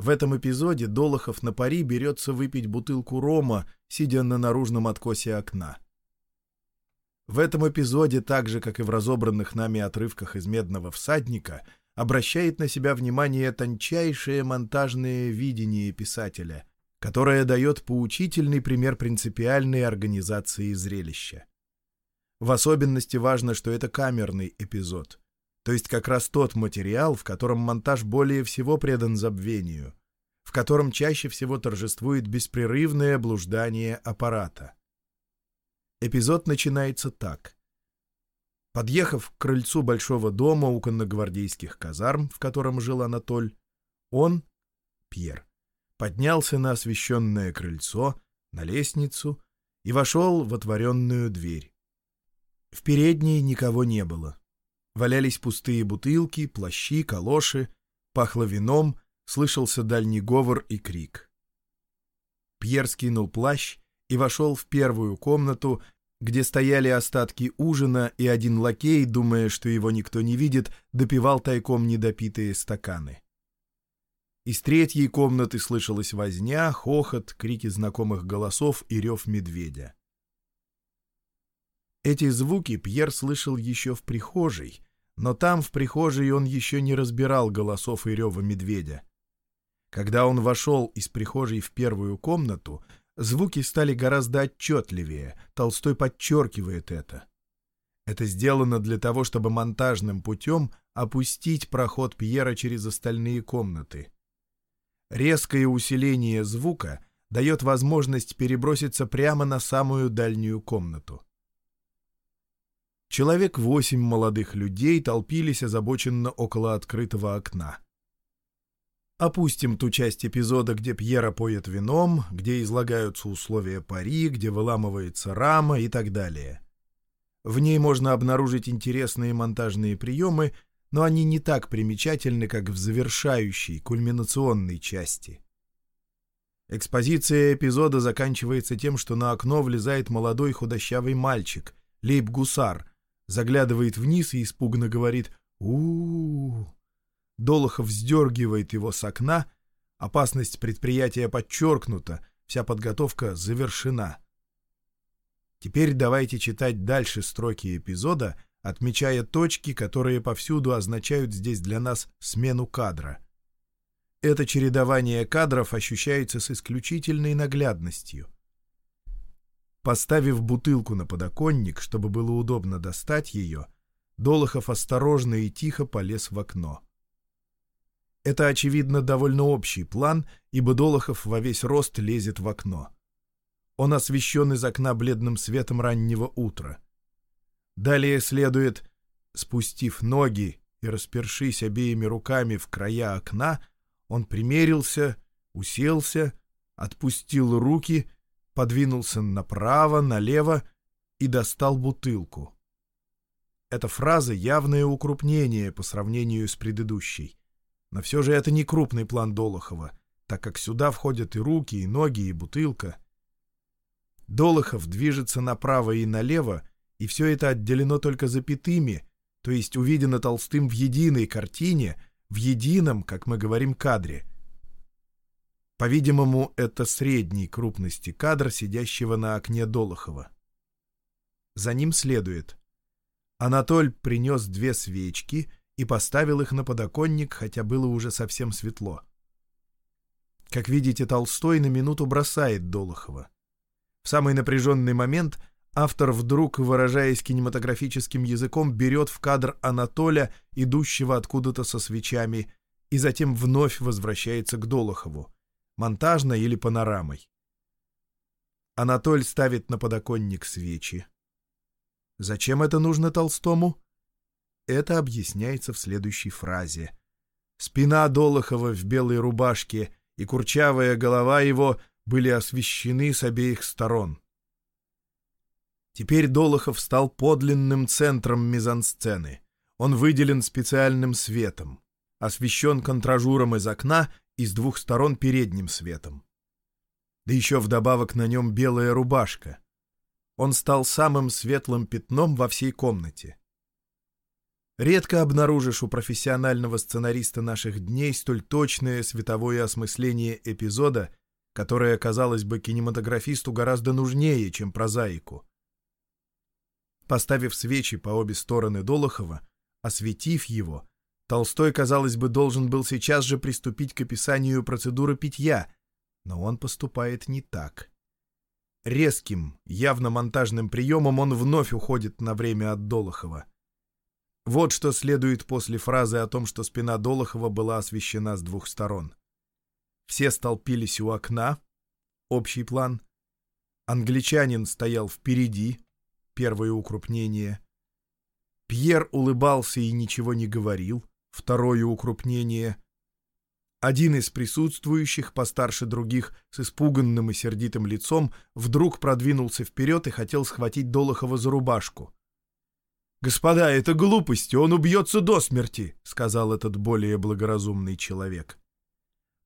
A: В этом эпизоде Долохов на пари берется выпить бутылку рома, сидя на наружном откосе окна. В этом эпизоде, так же, как и в разобранных нами отрывках из «Медного всадника», обращает на себя внимание тончайшее монтажное видение писателя, которое дает поучительный пример принципиальной организации зрелища. В особенности важно, что это камерный эпизод, то есть как раз тот материал, в котором монтаж более всего предан забвению, в котором чаще всего торжествует беспрерывное блуждание аппарата. Эпизод начинается так. Подъехав к крыльцу большого дома у конногвардейских казарм, в котором жил Анатоль, он, Пьер, поднялся на освещенное крыльцо, на лестницу и вошел в отворенную дверь. В передней никого не было. Валялись пустые бутылки, плащи, калоши, пахло вином, слышался дальний говор и крик. Пьер скинул плащ и вошел в первую комнату, где стояли остатки ужина, и один лакей, думая, что его никто не видит, допивал тайком недопитые стаканы. Из третьей комнаты слышалась возня, хохот, крики знакомых голосов и рев медведя. Эти звуки Пьер слышал еще в прихожей, но там, в прихожей, он еще не разбирал голосов и рева медведя. Когда он вошел из прихожей в первую комнату, звуки стали гораздо отчетливее, Толстой подчеркивает это. Это сделано для того, чтобы монтажным путем опустить проход Пьера через остальные комнаты. Резкое усиление звука дает возможность переброситься прямо на самую дальнюю комнату. Человек восемь молодых людей толпились озабоченно около открытого окна. Опустим ту часть эпизода, где Пьера поет вином, где излагаются условия пари, где выламывается рама и так далее. В ней можно обнаружить интересные монтажные приемы, но они не так примечательны, как в завершающей, кульминационной части. Экспозиция эпизода заканчивается тем, что на окно влезает молодой худощавый мальчик, лейб-гусар, заглядывает вниз и испуганно говорит у, -у, Долохов вздергивает его с окна, опасность предприятия подчеркнута, вся подготовка завершена. Теперь давайте читать дальше строки эпизода, отмечая точки, которые повсюду означают здесь для нас смену кадра. Это чередование кадров ощущается с исключительной наглядностью — Поставив бутылку на подоконник, чтобы было удобно достать ее, Долохов осторожно и тихо полез в окно. Это, очевидно, довольно общий план, ибо Долохов во весь рост лезет в окно. Он освещен из окна бледным светом раннего утра. Далее следует, спустив ноги и распершись обеими руками в края окна, он примерился, уселся, отпустил руки — подвинулся направо, налево и достал бутылку. Эта фраза — явное укрупнение по сравнению с предыдущей. Но все же это не крупный план Долохова, так как сюда входят и руки, и ноги, и бутылка. Долохов движется направо и налево, и все это отделено только запятыми, то есть увидено Толстым в единой картине, в едином, как мы говорим, кадре — по-видимому, это средней крупности кадр, сидящего на окне Долохова. За ним следует. Анатоль принес две свечки и поставил их на подоконник, хотя было уже совсем светло. Как видите, Толстой на минуту бросает Долохова. В самый напряженный момент автор вдруг, выражаясь кинематографическим языком, берет в кадр Анатоля, идущего откуда-то со свечами, и затем вновь возвращается к Долохову, монтажной или панорамой. Анатоль ставит на подоконник свечи. Зачем это нужно Толстому? Это объясняется в следующей фразе. Спина Долохова в белой рубашке и курчавая голова его были освещены с обеих сторон. Теперь Долохов стал подлинным центром мизансцены. Он выделен специальным светом, освещен контражуром из окна и с двух сторон передним светом. Да еще вдобавок на нем белая рубашка. Он стал самым светлым пятном во всей комнате. Редко обнаружишь у профессионального сценариста наших дней столь точное световое осмысление эпизода, которое, казалось бы, кинематографисту гораздо нужнее, чем прозаику. Поставив свечи по обе стороны Долохова, осветив его, Толстой, казалось бы, должен был сейчас же приступить к описанию процедуры питья, но он поступает не так. Резким, явно монтажным приемом он вновь уходит на время от Долохова. Вот что следует после фразы о том, что спина Долохова была освещена с двух сторон. Все столпились у окна, общий план. Англичанин стоял впереди, первое укрупнение. Пьер улыбался и ничего не говорил, второе укрупнение — один из присутствующих, постарше других, с испуганным и сердитым лицом, вдруг продвинулся вперед и хотел схватить Долохова за рубашку. «Господа, это глупости, он убьется до смерти», — сказал этот более благоразумный человек.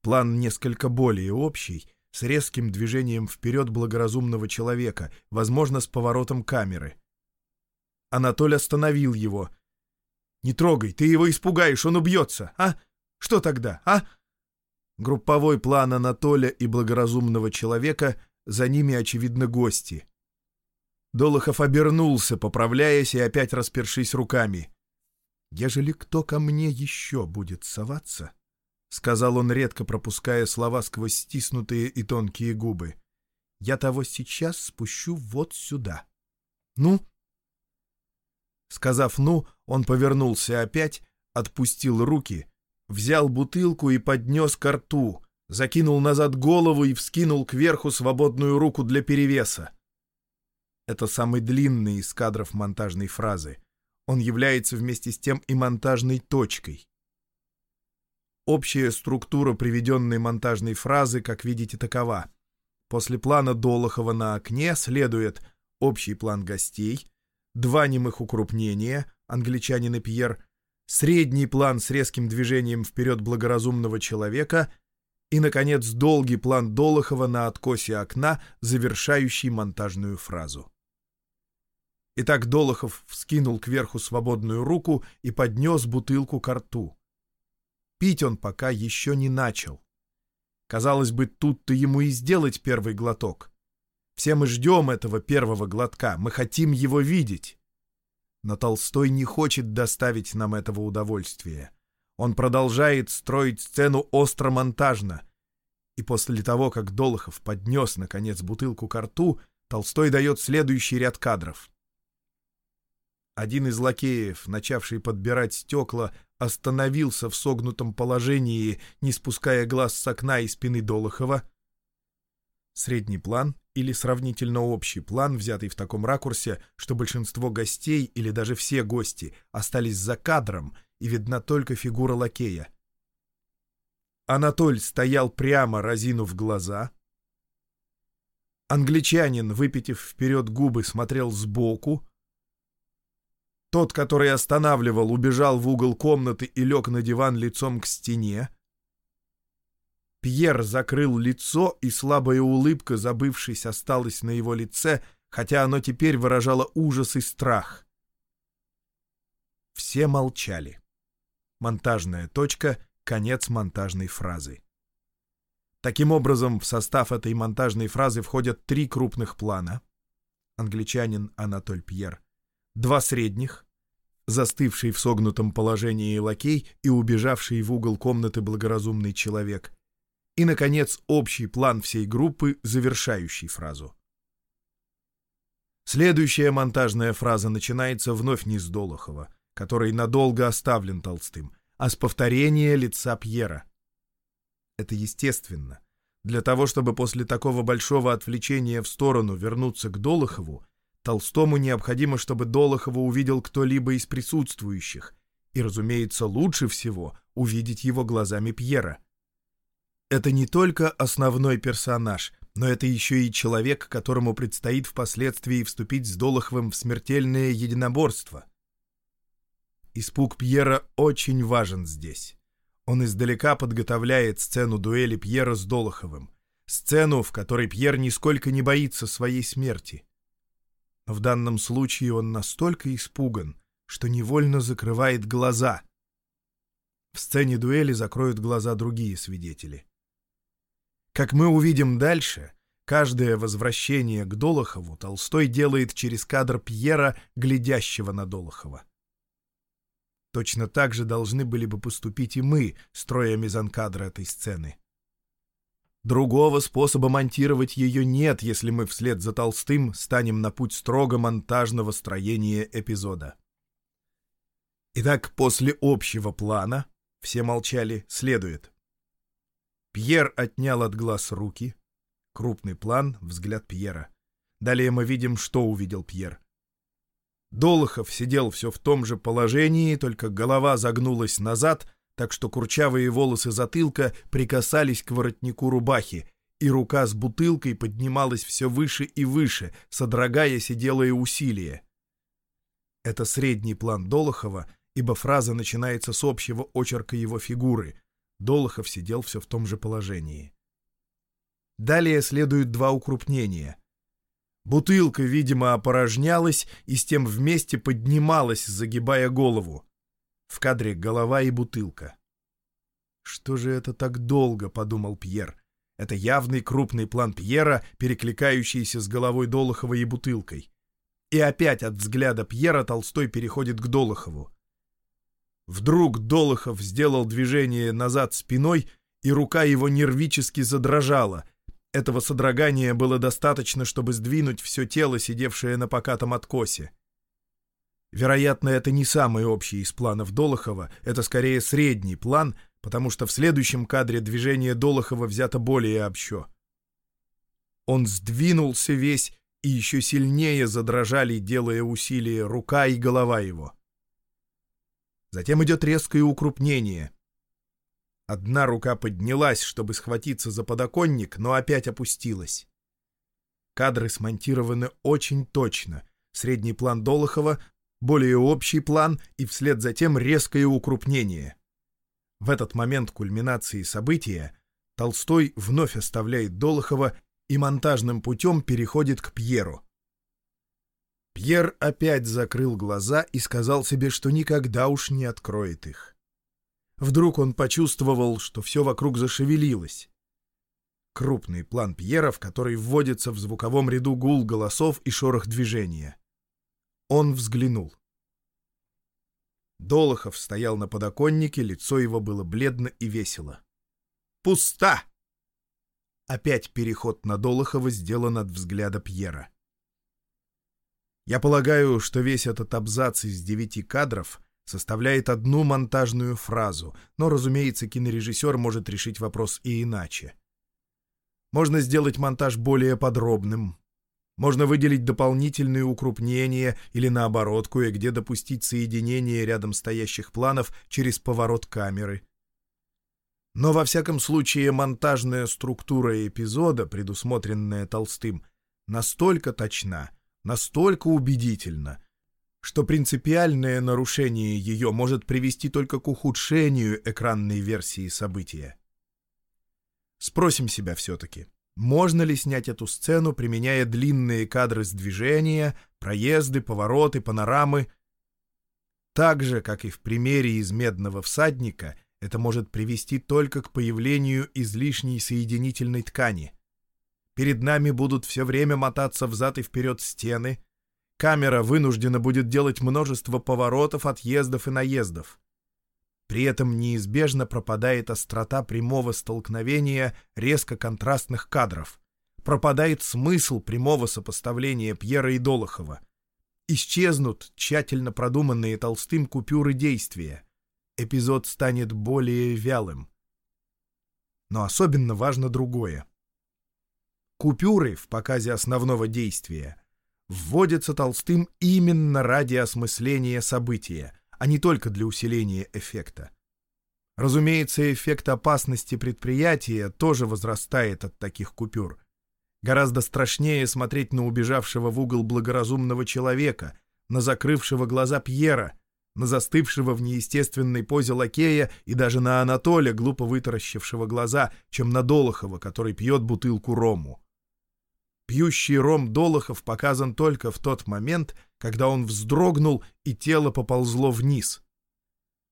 A: План несколько более общий, с резким движением вперед благоразумного человека, возможно, с поворотом камеры. Анатоль остановил его. «Не трогай, ты его испугаешь, он убьется, а? Что тогда, а?» Групповой план Анатолия и благоразумного человека, за ними, очевидно, гости. Долохов обернулся, поправляясь и опять распершись руками. «Ежели кто ко мне еще будет соваться», — сказал он, редко пропуская слова сквозь стиснутые и тонкие губы, — «я того сейчас спущу вот сюда. Ну?» Сказав «ну», он повернулся опять, отпустил руки — взял бутылку и поднес ко рту, закинул назад голову и вскинул кверху свободную руку для перевеса. Это самый длинный из кадров монтажной фразы. Он является вместе с тем и монтажной точкой. Общая структура приведенной монтажной фразы, как видите, такова. После плана Долохова на окне следует общий план гостей, два немых укрупнения, англичанин и Пьер, средний план с резким движением вперед благоразумного человека и, наконец, долгий план Долохова на откосе окна, завершающий монтажную фразу. Итак, Долохов вскинул кверху свободную руку и поднес бутылку к рту. Пить он пока еще не начал. Казалось бы, тут-то ему и сделать первый глоток. Все мы ждем этого первого глотка, мы хотим его видеть. Но Толстой не хочет доставить нам этого удовольствия. Он продолжает строить сцену остро-монтажно. И после того, как Долохов поднес, наконец, бутылку к рту, Толстой дает следующий ряд кадров. Один из лакеев, начавший подбирать стекла, остановился в согнутом положении, не спуская глаз с окна и спины Долохова. Средний план или сравнительно общий план, взятый в таком ракурсе, что большинство гостей или даже все гости остались за кадром и видна только фигура лакея. Анатоль стоял прямо, разинув глаза. Англичанин, выпитив вперед губы, смотрел сбоку. Тот, который останавливал, убежал в угол комнаты и лег на диван лицом к стене. Пьер закрыл лицо, и слабая улыбка, забывшись, осталась на его лице, хотя оно теперь выражало ужас и страх. Все молчали. Монтажная точка — конец монтажной фразы. Таким образом, в состав этой монтажной фразы входят три крупных плана. Англичанин Анатоль Пьер. Два средних, застывший в согнутом положении лакей и убежавший в угол комнаты благоразумный человек — и, наконец, общий план всей группы, завершающий фразу. Следующая монтажная фраза начинается вновь не с Долохова, который надолго оставлен Толстым, а с повторения лица Пьера. Это естественно. Для того, чтобы после такого большого отвлечения в сторону вернуться к Долохову, Толстому необходимо, чтобы Долохова увидел кто-либо из присутствующих, и, разумеется, лучше всего увидеть его глазами Пьера. Это не только основной персонаж, но это еще и человек, которому предстоит впоследствии вступить с Долоховым в смертельное единоборство. Испуг Пьера очень важен здесь. Он издалека подготовляет сцену дуэли Пьера с Долоховым. Сцену, в которой Пьер нисколько не боится своей смерти. В данном случае он настолько испуган, что невольно закрывает глаза. В сцене дуэли закроют глаза другие свидетели. Как мы увидим дальше, каждое возвращение к Долохову Толстой делает через кадр Пьера, глядящего на Долохова. Точно так же должны были бы поступить и мы, строя мизанкадр этой сцены. Другого способа монтировать ее нет, если мы вслед за Толстым станем на путь строго монтажного строения эпизода. Итак, после общего плана, все молчали, следует. Пьер отнял от глаз руки. Крупный план, взгляд Пьера. Далее мы видим, что увидел Пьер. Долохов сидел все в том же положении, только голова загнулась назад, так что курчавые волосы затылка прикасались к воротнику рубахи, и рука с бутылкой поднималась все выше и выше, содрогаясь и делая усилие. Это средний план Долохова, ибо фраза начинается с общего очерка его фигуры. Долохов сидел все в том же положении. Далее следуют два укрупнения — Бутылка, видимо, опорожнялась и с тем вместе поднималась, загибая голову. В кадре голова и бутылка. «Что же это так долго?» — подумал Пьер. Это явный крупный план Пьера, перекликающийся с головой Долохова и бутылкой. И опять от взгляда Пьера Толстой переходит к Долохову. Вдруг Долохов сделал движение назад спиной, и рука его нервически задрожала — этого содрогания было достаточно, чтобы сдвинуть все тело, сидевшее на покатом откосе. Вероятно, это не самый общий из планов Долохова, это скорее средний план, потому что в следующем кадре движение Долохова взято более общо. Он сдвинулся весь и еще сильнее задрожали, делая усилия, рука и голова его. Затем идет резкое укрупнение. Одна рука поднялась, чтобы схватиться за подоконник, но опять опустилась. Кадры смонтированы очень точно. Средний план Долохова, более общий план и вслед за тем резкое укрупнение. В этот момент кульминации события Толстой вновь оставляет Долохова и монтажным путем переходит к Пьеру. Пьер опять закрыл глаза и сказал себе, что никогда уж не откроет их. Вдруг он почувствовал, что все вокруг зашевелилось. Крупный план Пьера, в который вводится в звуковом ряду гул голосов и шорох движения. Он взглянул. Долохов стоял на подоконнике, лицо его было бледно и весело. «Пусто!» Опять переход на Долохова сделан от взгляда Пьера. Я полагаю, что весь этот абзац из девяти кадров составляет одну монтажную фразу, но, разумеется, кинорежиссер может решить вопрос и иначе. Можно сделать монтаж более подробным. Можно выделить дополнительные укрупнения или, наоборот, кое-где допустить соединение рядом стоящих планов через поворот камеры. Но, во всяком случае, монтажная структура эпизода, предусмотренная Толстым, настолько точна, настолько убедительна, что принципиальное нарушение ее может привести только к ухудшению экранной версии события. Спросим себя все-таки, можно ли снять эту сцену, применяя длинные кадры с движения, проезды, повороты, панорамы? Так же, как и в примере из «Медного всадника», это может привести только к появлению излишней соединительной ткани. Перед нами будут все время мотаться взад и вперед стены — Камера вынуждена будет делать множество поворотов, отъездов и наездов. При этом неизбежно пропадает острота прямого столкновения резко контрастных кадров. пропадает смысл прямого сопоставления Пьера и Долохова. Исчезнут тщательно продуманные Толстым купюры действия. Эпизод станет более вялым. Но особенно важно другое. Купюры в показе основного действия вводятся Толстым именно ради осмысления события, а не только для усиления эффекта. Разумеется, эффект опасности предприятия тоже возрастает от таких купюр. Гораздо страшнее смотреть на убежавшего в угол благоразумного человека, на закрывшего глаза Пьера, на застывшего в неестественной позе лакея и даже на Анатолия, глупо вытаращившего глаза, чем на Долохова, который пьет бутылку рому. Пьющий ром Долохов показан только в тот момент, когда он вздрогнул и тело поползло вниз.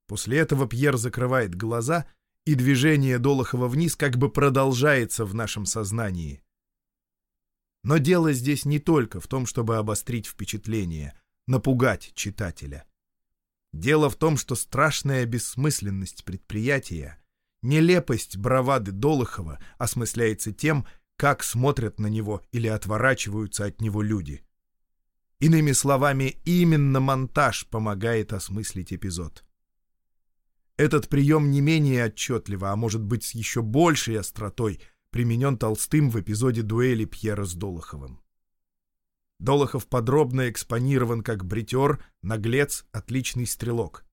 A: После этого Пьер закрывает глаза, и движение Долохова вниз как бы продолжается в нашем сознании. Но дело здесь не только в том, чтобы обострить впечатление, напугать читателя. Дело в том, что страшная бессмысленность предприятия, нелепость бравады Долохова осмысляется тем, как смотрят на него или отворачиваются от него люди. Иными словами, именно монтаж помогает осмыслить эпизод. Этот прием не менее отчетливо, а может быть с еще большей остротой, применен Толстым в эпизоде дуэли Пьера с Долоховым. Долохов подробно экспонирован как бритер, наглец, отличный стрелок.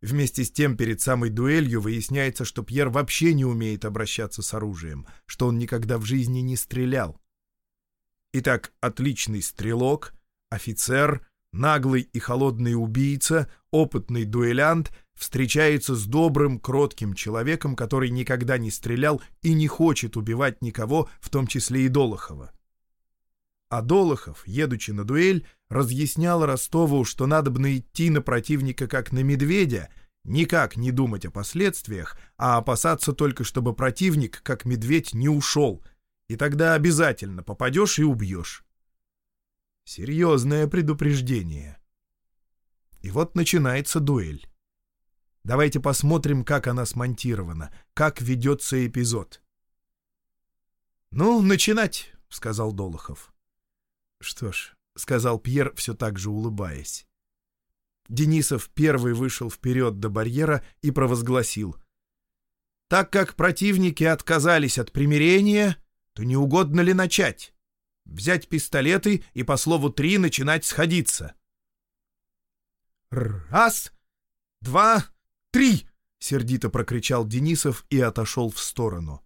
A: Вместе с тем, перед самой дуэлью выясняется, что Пьер вообще не умеет обращаться с оружием, что он никогда в жизни не стрелял. Итак, отличный стрелок, офицер, наглый и холодный убийца, опытный дуэлянт встречается с добрым, кротким человеком, который никогда не стрелял и не хочет убивать никого, в том числе и Долохова. А Долохов, едучи на дуэль, разъяснял Ростову, что надо бы идти на противника как на медведя, никак не думать о последствиях, а опасаться только, чтобы противник, как медведь, не ушел, и тогда обязательно попадешь и убьешь. Серьезное предупреждение. И вот начинается дуэль. Давайте посмотрим, как она смонтирована, как ведется эпизод. «Ну, начинать», — сказал Долохов. «Что ж», — сказал Пьер, все так же улыбаясь. Денисов первый вышел вперед до барьера и провозгласил. «Так как противники отказались от примирения, то не угодно ли начать? Взять пистолеты и по слову «три» начинать сходиться». «Раз, два, три!» — сердито прокричал Денисов и отошел в сторону.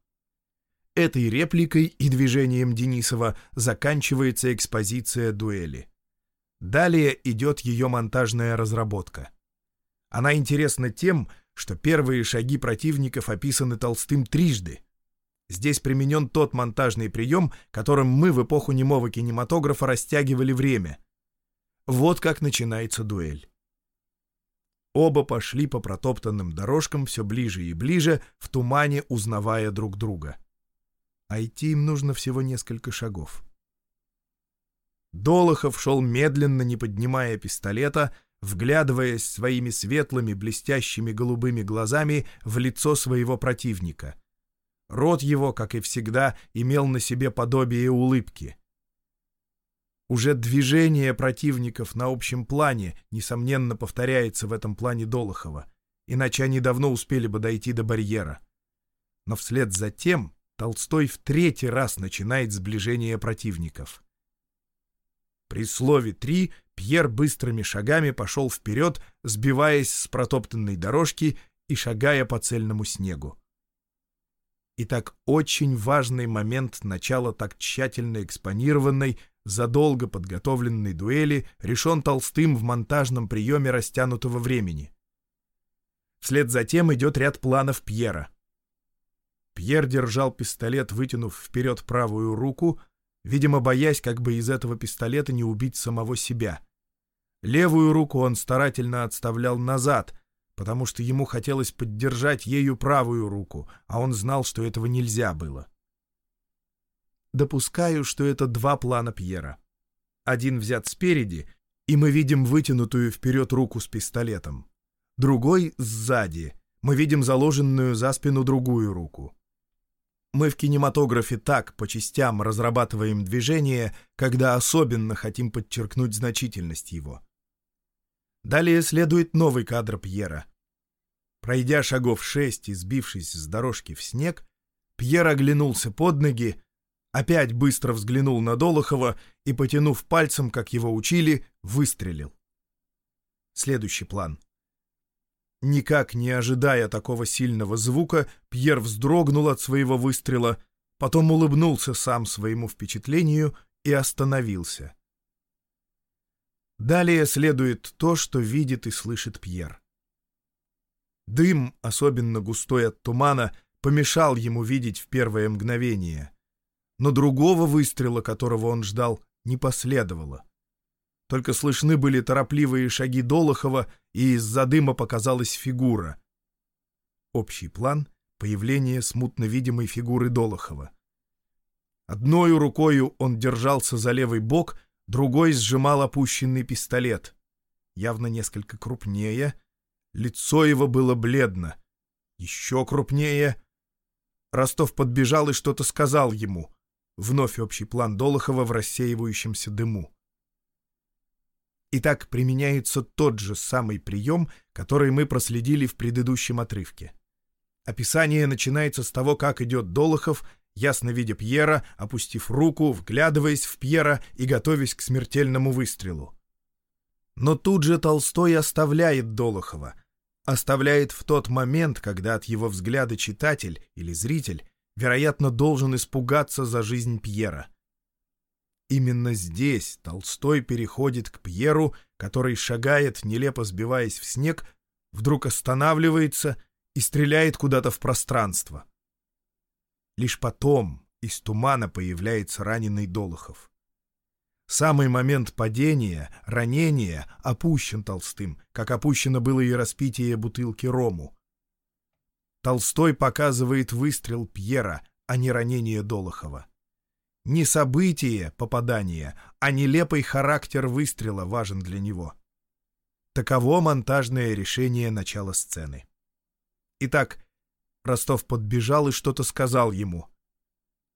A: Этой репликой и движением Денисова заканчивается экспозиция дуэли. Далее идет ее монтажная разработка. Она интересна тем, что первые шаги противников описаны Толстым трижды. Здесь применен тот монтажный прием, которым мы в эпоху немого кинематографа растягивали время. Вот как начинается дуэль. Оба пошли по протоптанным дорожкам все ближе и ближе, в тумане узнавая друг друга а идти им нужно всего несколько шагов. Долохов шел медленно, не поднимая пистолета, вглядываясь своими светлыми, блестящими голубыми глазами в лицо своего противника. Рот его, как и всегда, имел на себе подобие улыбки. Уже движение противников на общем плане, несомненно, повторяется в этом плане Долохова, иначе они давно успели бы дойти до барьера. Но вслед за тем Толстой в третий раз начинает сближение противников. При слове «три» Пьер быстрыми шагами пошел вперед, сбиваясь с протоптанной дорожки и шагая по цельному снегу. Итак, очень важный момент начала так тщательно экспонированной, задолго подготовленной дуэли решен Толстым в монтажном приеме растянутого времени. Вслед за тем идет ряд планов Пьера. Пьер держал пистолет, вытянув вперед правую руку, видимо, боясь, как бы из этого пистолета не убить самого себя. Левую руку он старательно отставлял назад, потому что ему хотелось поддержать ею правую руку, а он знал, что этого нельзя было. Допускаю, что это два плана Пьера. Один взят спереди, и мы видим вытянутую вперед руку с пистолетом. Другой — сзади. Мы видим заложенную за спину другую руку. Мы в кинематографе так по частям разрабатываем движение, когда особенно хотим подчеркнуть значительность его. Далее следует новый кадр Пьера. Пройдя шагов шесть и сбившись с дорожки в снег, Пьер оглянулся под ноги, опять быстро взглянул на Долохова и, потянув пальцем, как его учили, выстрелил. Следующий план. Никак не ожидая такого сильного звука, Пьер вздрогнул от своего выстрела, потом улыбнулся сам своему впечатлению и остановился. Далее следует то, что видит и слышит Пьер. Дым, особенно густой от тумана, помешал ему видеть в первое мгновение. Но другого выстрела, которого он ждал, не последовало. Только слышны были торопливые шаги Долохова, и из-за дыма показалась фигура. Общий план — появление смутно видимой фигуры Долохова. Одной рукою он держался за левый бок, другой сжимал опущенный пистолет. Явно несколько крупнее. Лицо его было бледно. Еще крупнее. Ростов подбежал и что-то сказал ему. Вновь общий план Долохова в рассеивающемся дыму. Итак, применяется тот же самый прием, который мы проследили в предыдущем отрывке. Описание начинается с того, как идет Долохов, ясно видя Пьера, опустив руку, вглядываясь в Пьера и готовясь к смертельному выстрелу. Но тут же Толстой оставляет Долохова. Оставляет в тот момент, когда от его взгляда читатель или зритель, вероятно, должен испугаться за жизнь Пьера. Именно здесь Толстой переходит к Пьеру, который шагает, нелепо сбиваясь в снег, вдруг останавливается и стреляет куда-то в пространство. Лишь потом из тумана появляется раненый Долохов. Самый момент падения, ранения опущен Толстым, как опущено было и распитие бутылки рому. Толстой показывает выстрел Пьера, а не ранение Долохова. Не событие попадания, а нелепый характер выстрела важен для него. Таково монтажное решение начала сцены. Итак, Ростов подбежал и что-то сказал ему.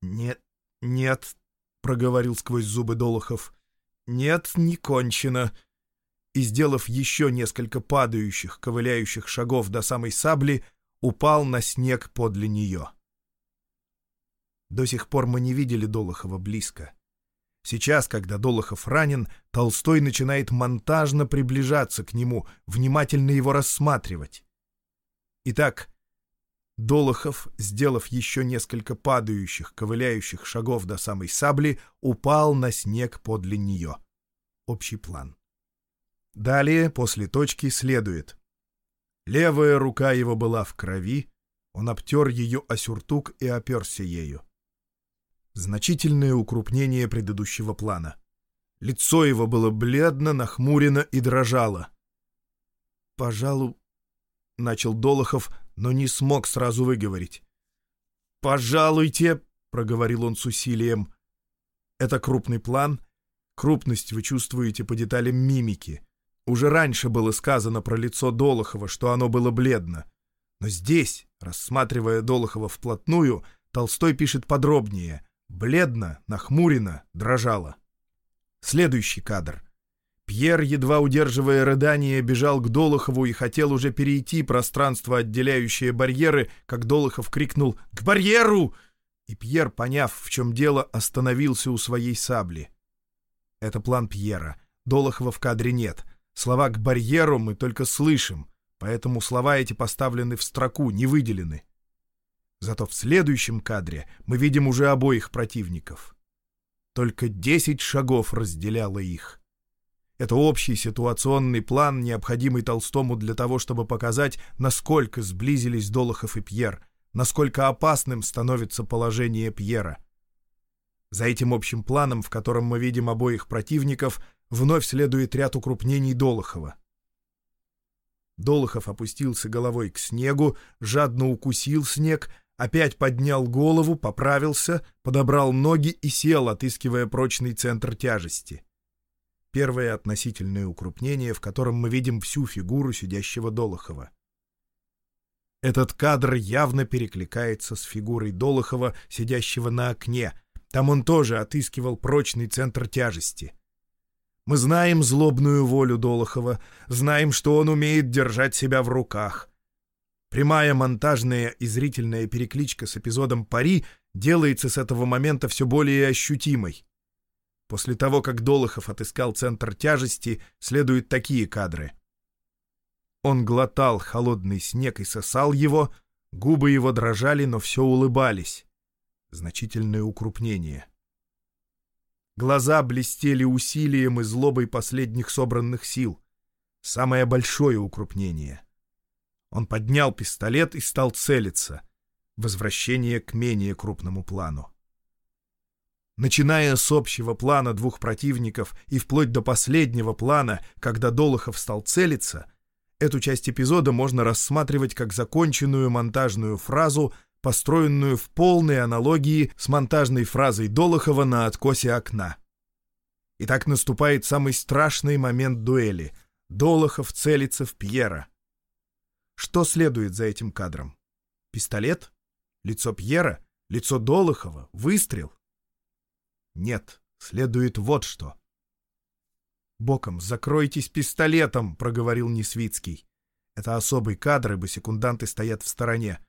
A: «Нет, нет», — проговорил сквозь зубы Долохов, — «нет, не кончено». И, сделав еще несколько падающих, ковыляющих шагов до самой сабли, упал на снег подле нее. До сих пор мы не видели Долохова близко. Сейчас, когда Долохов ранен, Толстой начинает монтажно приближаться к нему, внимательно его рассматривать. Итак, Долохов, сделав еще несколько падающих, ковыляющих шагов до самой сабли, упал на снег подле нее. Общий план. Далее, после точки, следует. Левая рука его была в крови, он обтер ее о сюртук и оперся ею. Значительное укрупнение предыдущего плана. Лицо его было бледно, нахмурено и дрожало. «Пожалуй...» — начал Долохов, но не смог сразу выговорить. «Пожалуйте!» — проговорил он с усилием. «Это крупный план. Крупность вы чувствуете по деталям мимики. Уже раньше было сказано про лицо Долохова, что оно было бледно. Но здесь, рассматривая Долохова вплотную, Толстой пишет подробнее — Бледно, нахмуренно, дрожала. Следующий кадр. Пьер, едва удерживая рыдание, бежал к Долохову и хотел уже перейти пространство, отделяющее барьеры, как Долохов крикнул «К барьеру!» И Пьер, поняв, в чем дело, остановился у своей сабли. Это план Пьера. Долохова в кадре нет. Слова «к барьеру» мы только слышим, поэтому слова эти поставлены в строку, не выделены. Зато в следующем кадре мы видим уже обоих противников. Только десять шагов разделяло их. Это общий ситуационный план, необходимый Толстому для того, чтобы показать, насколько сблизились Долохов и Пьер, насколько опасным становится положение Пьера. За этим общим планом, в котором мы видим обоих противников, вновь следует ряд укрупнений Долохова. Долохов опустился головой к снегу, жадно укусил снег, Опять поднял голову, поправился, подобрал ноги и сел, отыскивая прочный центр тяжести. Первое относительное укрупнение, в котором мы видим всю фигуру сидящего Долохова. Этот кадр явно перекликается с фигурой Долохова, сидящего на окне. Там он тоже отыскивал прочный центр тяжести. Мы знаем злобную волю Долохова, знаем, что он умеет держать себя в руках. Прямая монтажная и зрительная перекличка с эпизодом «Пари» делается с этого момента все более ощутимой. После того, как Долохов отыскал центр тяжести, следуют такие кадры. Он глотал холодный снег и сосал его, губы его дрожали, но все улыбались. Значительное укрупнение. Глаза блестели усилием и злобой последних собранных сил. Самое большое укрупнение. Он поднял пистолет и стал целиться. Возвращение к менее крупному плану. Начиная с общего плана двух противников и вплоть до последнего плана, когда Долохов стал целиться, эту часть эпизода можно рассматривать как законченную монтажную фразу, построенную в полной аналогии с монтажной фразой Долохова на откосе окна. И так наступает самый страшный момент дуэли. Долохов целится в Пьера. Что следует за этим кадром? Пистолет? Лицо Пьера? Лицо Долохова? Выстрел? Нет, следует вот что. «Боком, закройтесь пистолетом!» — проговорил Несвицкий. Это особый кадр, ибо секунданты стоят в стороне.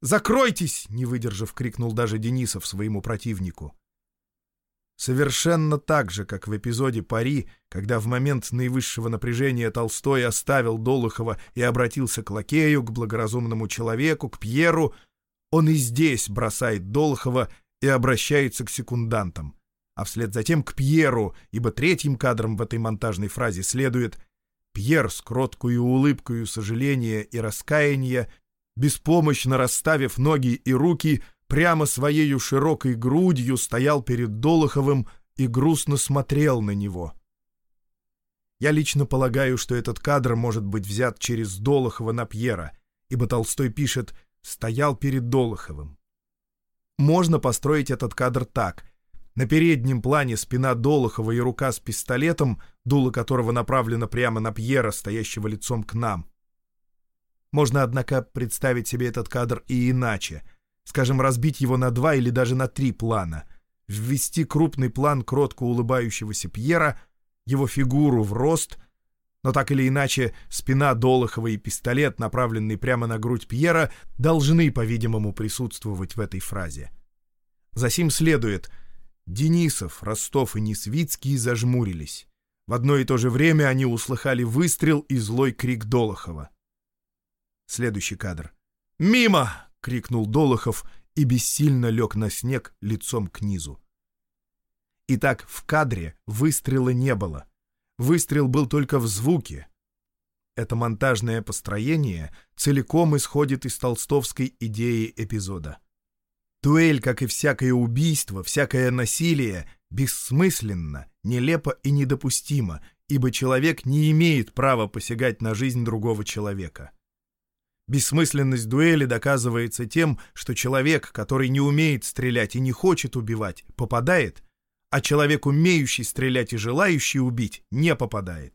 A: «Закройтесь!» — не выдержав, крикнул даже Денисов своему противнику. Совершенно так же, как в эпизоде «Пари», когда в момент наивысшего напряжения Толстой оставил Долохова и обратился к лакею, к благоразумному человеку, к Пьеру, он и здесь бросает Долохова и обращается к секундантам, а вслед затем к Пьеру, ибо третьим кадром в этой монтажной фразе следует «Пьер с кроткую улыбкою сожаления и раскаяния, беспомощно расставив ноги и руки, — прямо своею широкой грудью стоял перед Долоховым и грустно смотрел на него. Я лично полагаю, что этот кадр может быть взят через Долохова на Пьера, ибо Толстой пишет «стоял перед Долоховым». Можно построить этот кадр так. На переднем плане спина Долохова и рука с пистолетом, дуло которого направлено прямо на Пьера, стоящего лицом к нам. Можно, однако, представить себе этот кадр и иначе — скажем, разбить его на два или даже на три плана, ввести крупный план кротко улыбающегося Пьера, его фигуру в рост, но так или иначе спина Долохова и пистолет, направленный прямо на грудь Пьера, должны, по-видимому, присутствовать в этой фразе. Засим следует Денисов, Ростов и Несвицкий зажмурились. В одно и то же время они услыхали выстрел и злой крик Долохова. Следующий кадр. «Мимо!» — крикнул Долохов и бессильно лег на снег лицом к низу. Итак, в кадре выстрела не было. Выстрел был только в звуке. Это монтажное построение целиком исходит из толстовской идеи эпизода. Дуэль, как и всякое убийство, всякое насилие, бессмысленно, нелепо и недопустимо, ибо человек не имеет права посягать на жизнь другого человека. Бессмысленность дуэли доказывается тем, что человек, который не умеет стрелять и не хочет убивать, попадает, а человек, умеющий стрелять и желающий убить, не попадает.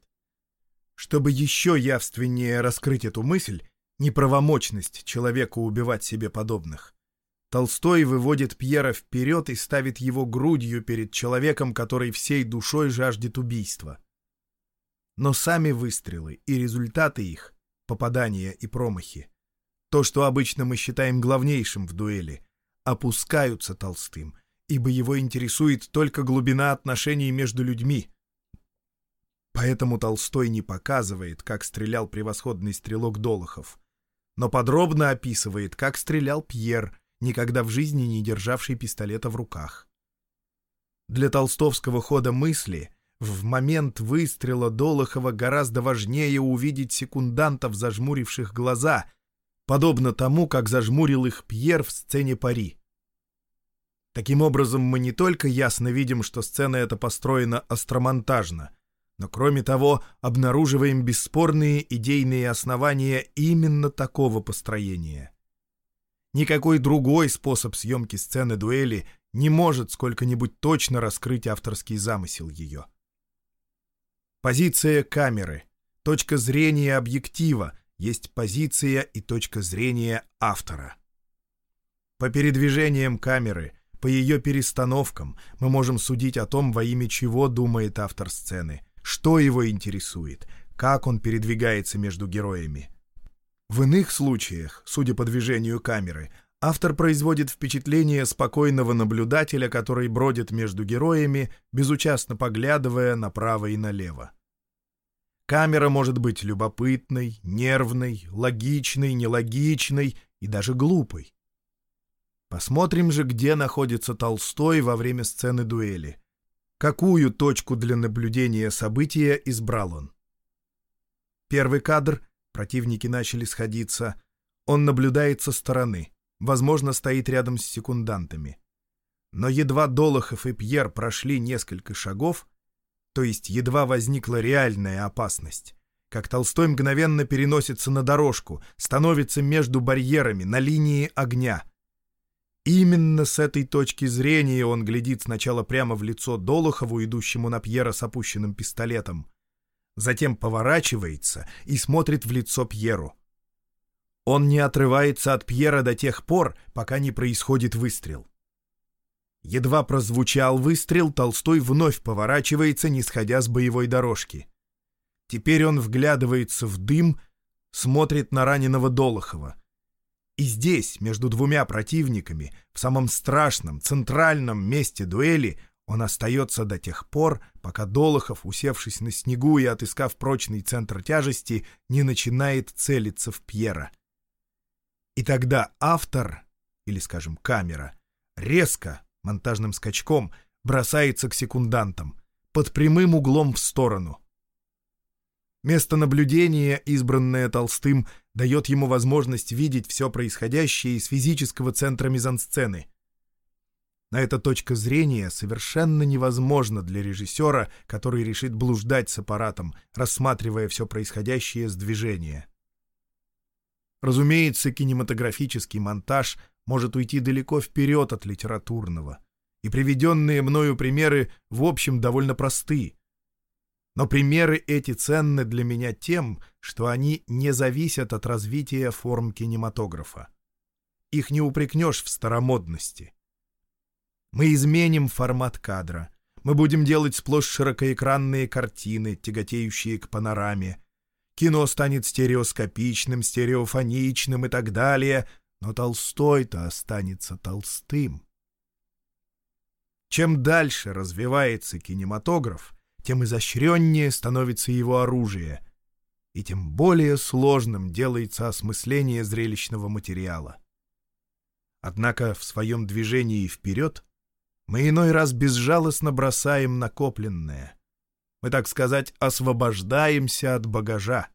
A: Чтобы еще явственнее раскрыть эту мысль, неправомочность человеку убивать себе подобных, Толстой выводит Пьера вперед и ставит его грудью перед человеком, который всей душой жаждет убийства. Но сами выстрелы и результаты их — попадания и промахи. То, что обычно мы считаем главнейшим в дуэли, опускаются Толстым, ибо его интересует только глубина отношений между людьми. Поэтому Толстой не показывает, как стрелял превосходный стрелок Долохов, но подробно описывает, как стрелял Пьер, никогда в жизни не державший пистолета в руках. Для толстовского хода мысли — в момент выстрела Долохова гораздо важнее увидеть секундантов, зажмуривших глаза, подобно тому, как зажмурил их Пьер в сцене пари. Таким образом, мы не только ясно видим, что сцена эта построена остромонтажно, но, кроме того, обнаруживаем бесспорные идейные основания именно такого построения. Никакой другой способ съемки сцены дуэли не может сколько-нибудь точно раскрыть авторский замысел ее. Позиция камеры, точка зрения объектива есть позиция и точка зрения автора. По передвижениям камеры, по ее перестановкам мы можем судить о том, во имя чего думает автор сцены, что его интересует, как он передвигается между героями. В иных случаях, судя по движению камеры, автор производит впечатление спокойного наблюдателя, который бродит между героями, безучастно поглядывая направо и налево. Камера может быть любопытной, нервной, логичной, нелогичной и даже глупой. Посмотрим же, где находится Толстой во время сцены дуэли. Какую точку для наблюдения события избрал он? Первый кадр, противники начали сходиться, он наблюдает со стороны, возможно, стоит рядом с секундантами. Но едва Долохов и Пьер прошли несколько шагов, то есть едва возникла реальная опасность, как Толстой мгновенно переносится на дорожку, становится между барьерами, на линии огня — Именно с этой точки зрения он глядит сначала прямо в лицо Долохову, идущему на Пьера с опущенным пистолетом, затем поворачивается и смотрит в лицо Пьеру. Он не отрывается от Пьера до тех пор, пока не происходит выстрел. Едва прозвучал выстрел, Толстой вновь поворачивается, не сходя с боевой дорожки. Теперь он вглядывается в дым, смотрит на раненого Долохова. И здесь, между двумя противниками, в самом страшном, центральном месте дуэли, он остается до тех пор, пока Долохов, усевшись на снегу и отыскав прочный центр тяжести, не начинает целиться в Пьера. И тогда автор, или, скажем, камера, резко, монтажным скачком, бросается к секундантам, под прямым углом в сторону — Место наблюдения, избранное Толстым, дает ему возможность видеть все происходящее из физического центра мизансцены. На эта точка зрения совершенно невозможно для режиссера, который решит блуждать с аппаратом, рассматривая все происходящее с движения. Разумеется, кинематографический монтаж может уйти далеко вперед от литературного, и приведенные мною примеры в общем довольно просты — но примеры эти ценны для меня тем, что они не зависят от развития форм кинематографа. Их не упрекнешь в старомодности. Мы изменим формат кадра. Мы будем делать сплошь широкоэкранные картины, тяготеющие к панораме. Кино станет стереоскопичным, стереофоничным и так далее, но Толстой-то останется толстым. Чем дальше развивается кинематограф, тем изощреннее становится его оружие, и тем более сложным делается осмысление зрелищного материала. Однако в своем движении вперед мы иной раз безжалостно бросаем накопленное. Мы, так сказать, освобождаемся от багажа.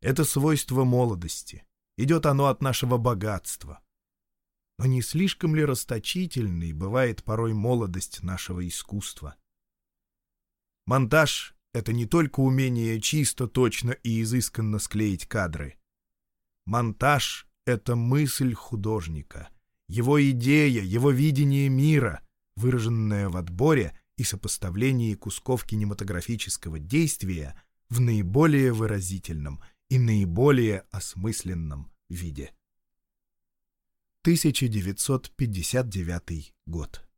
A: Это свойство молодости. Идет оно от нашего богатства. Но не слишком ли расточительной бывает порой молодость нашего искусства? Монтаж — это не только умение чисто, точно и изысканно склеить кадры. Монтаж — это мысль художника, его идея, его видение мира, выраженная в отборе и сопоставлении кусков кинематографического действия в наиболее выразительном и наиболее осмысленном виде. 1959 год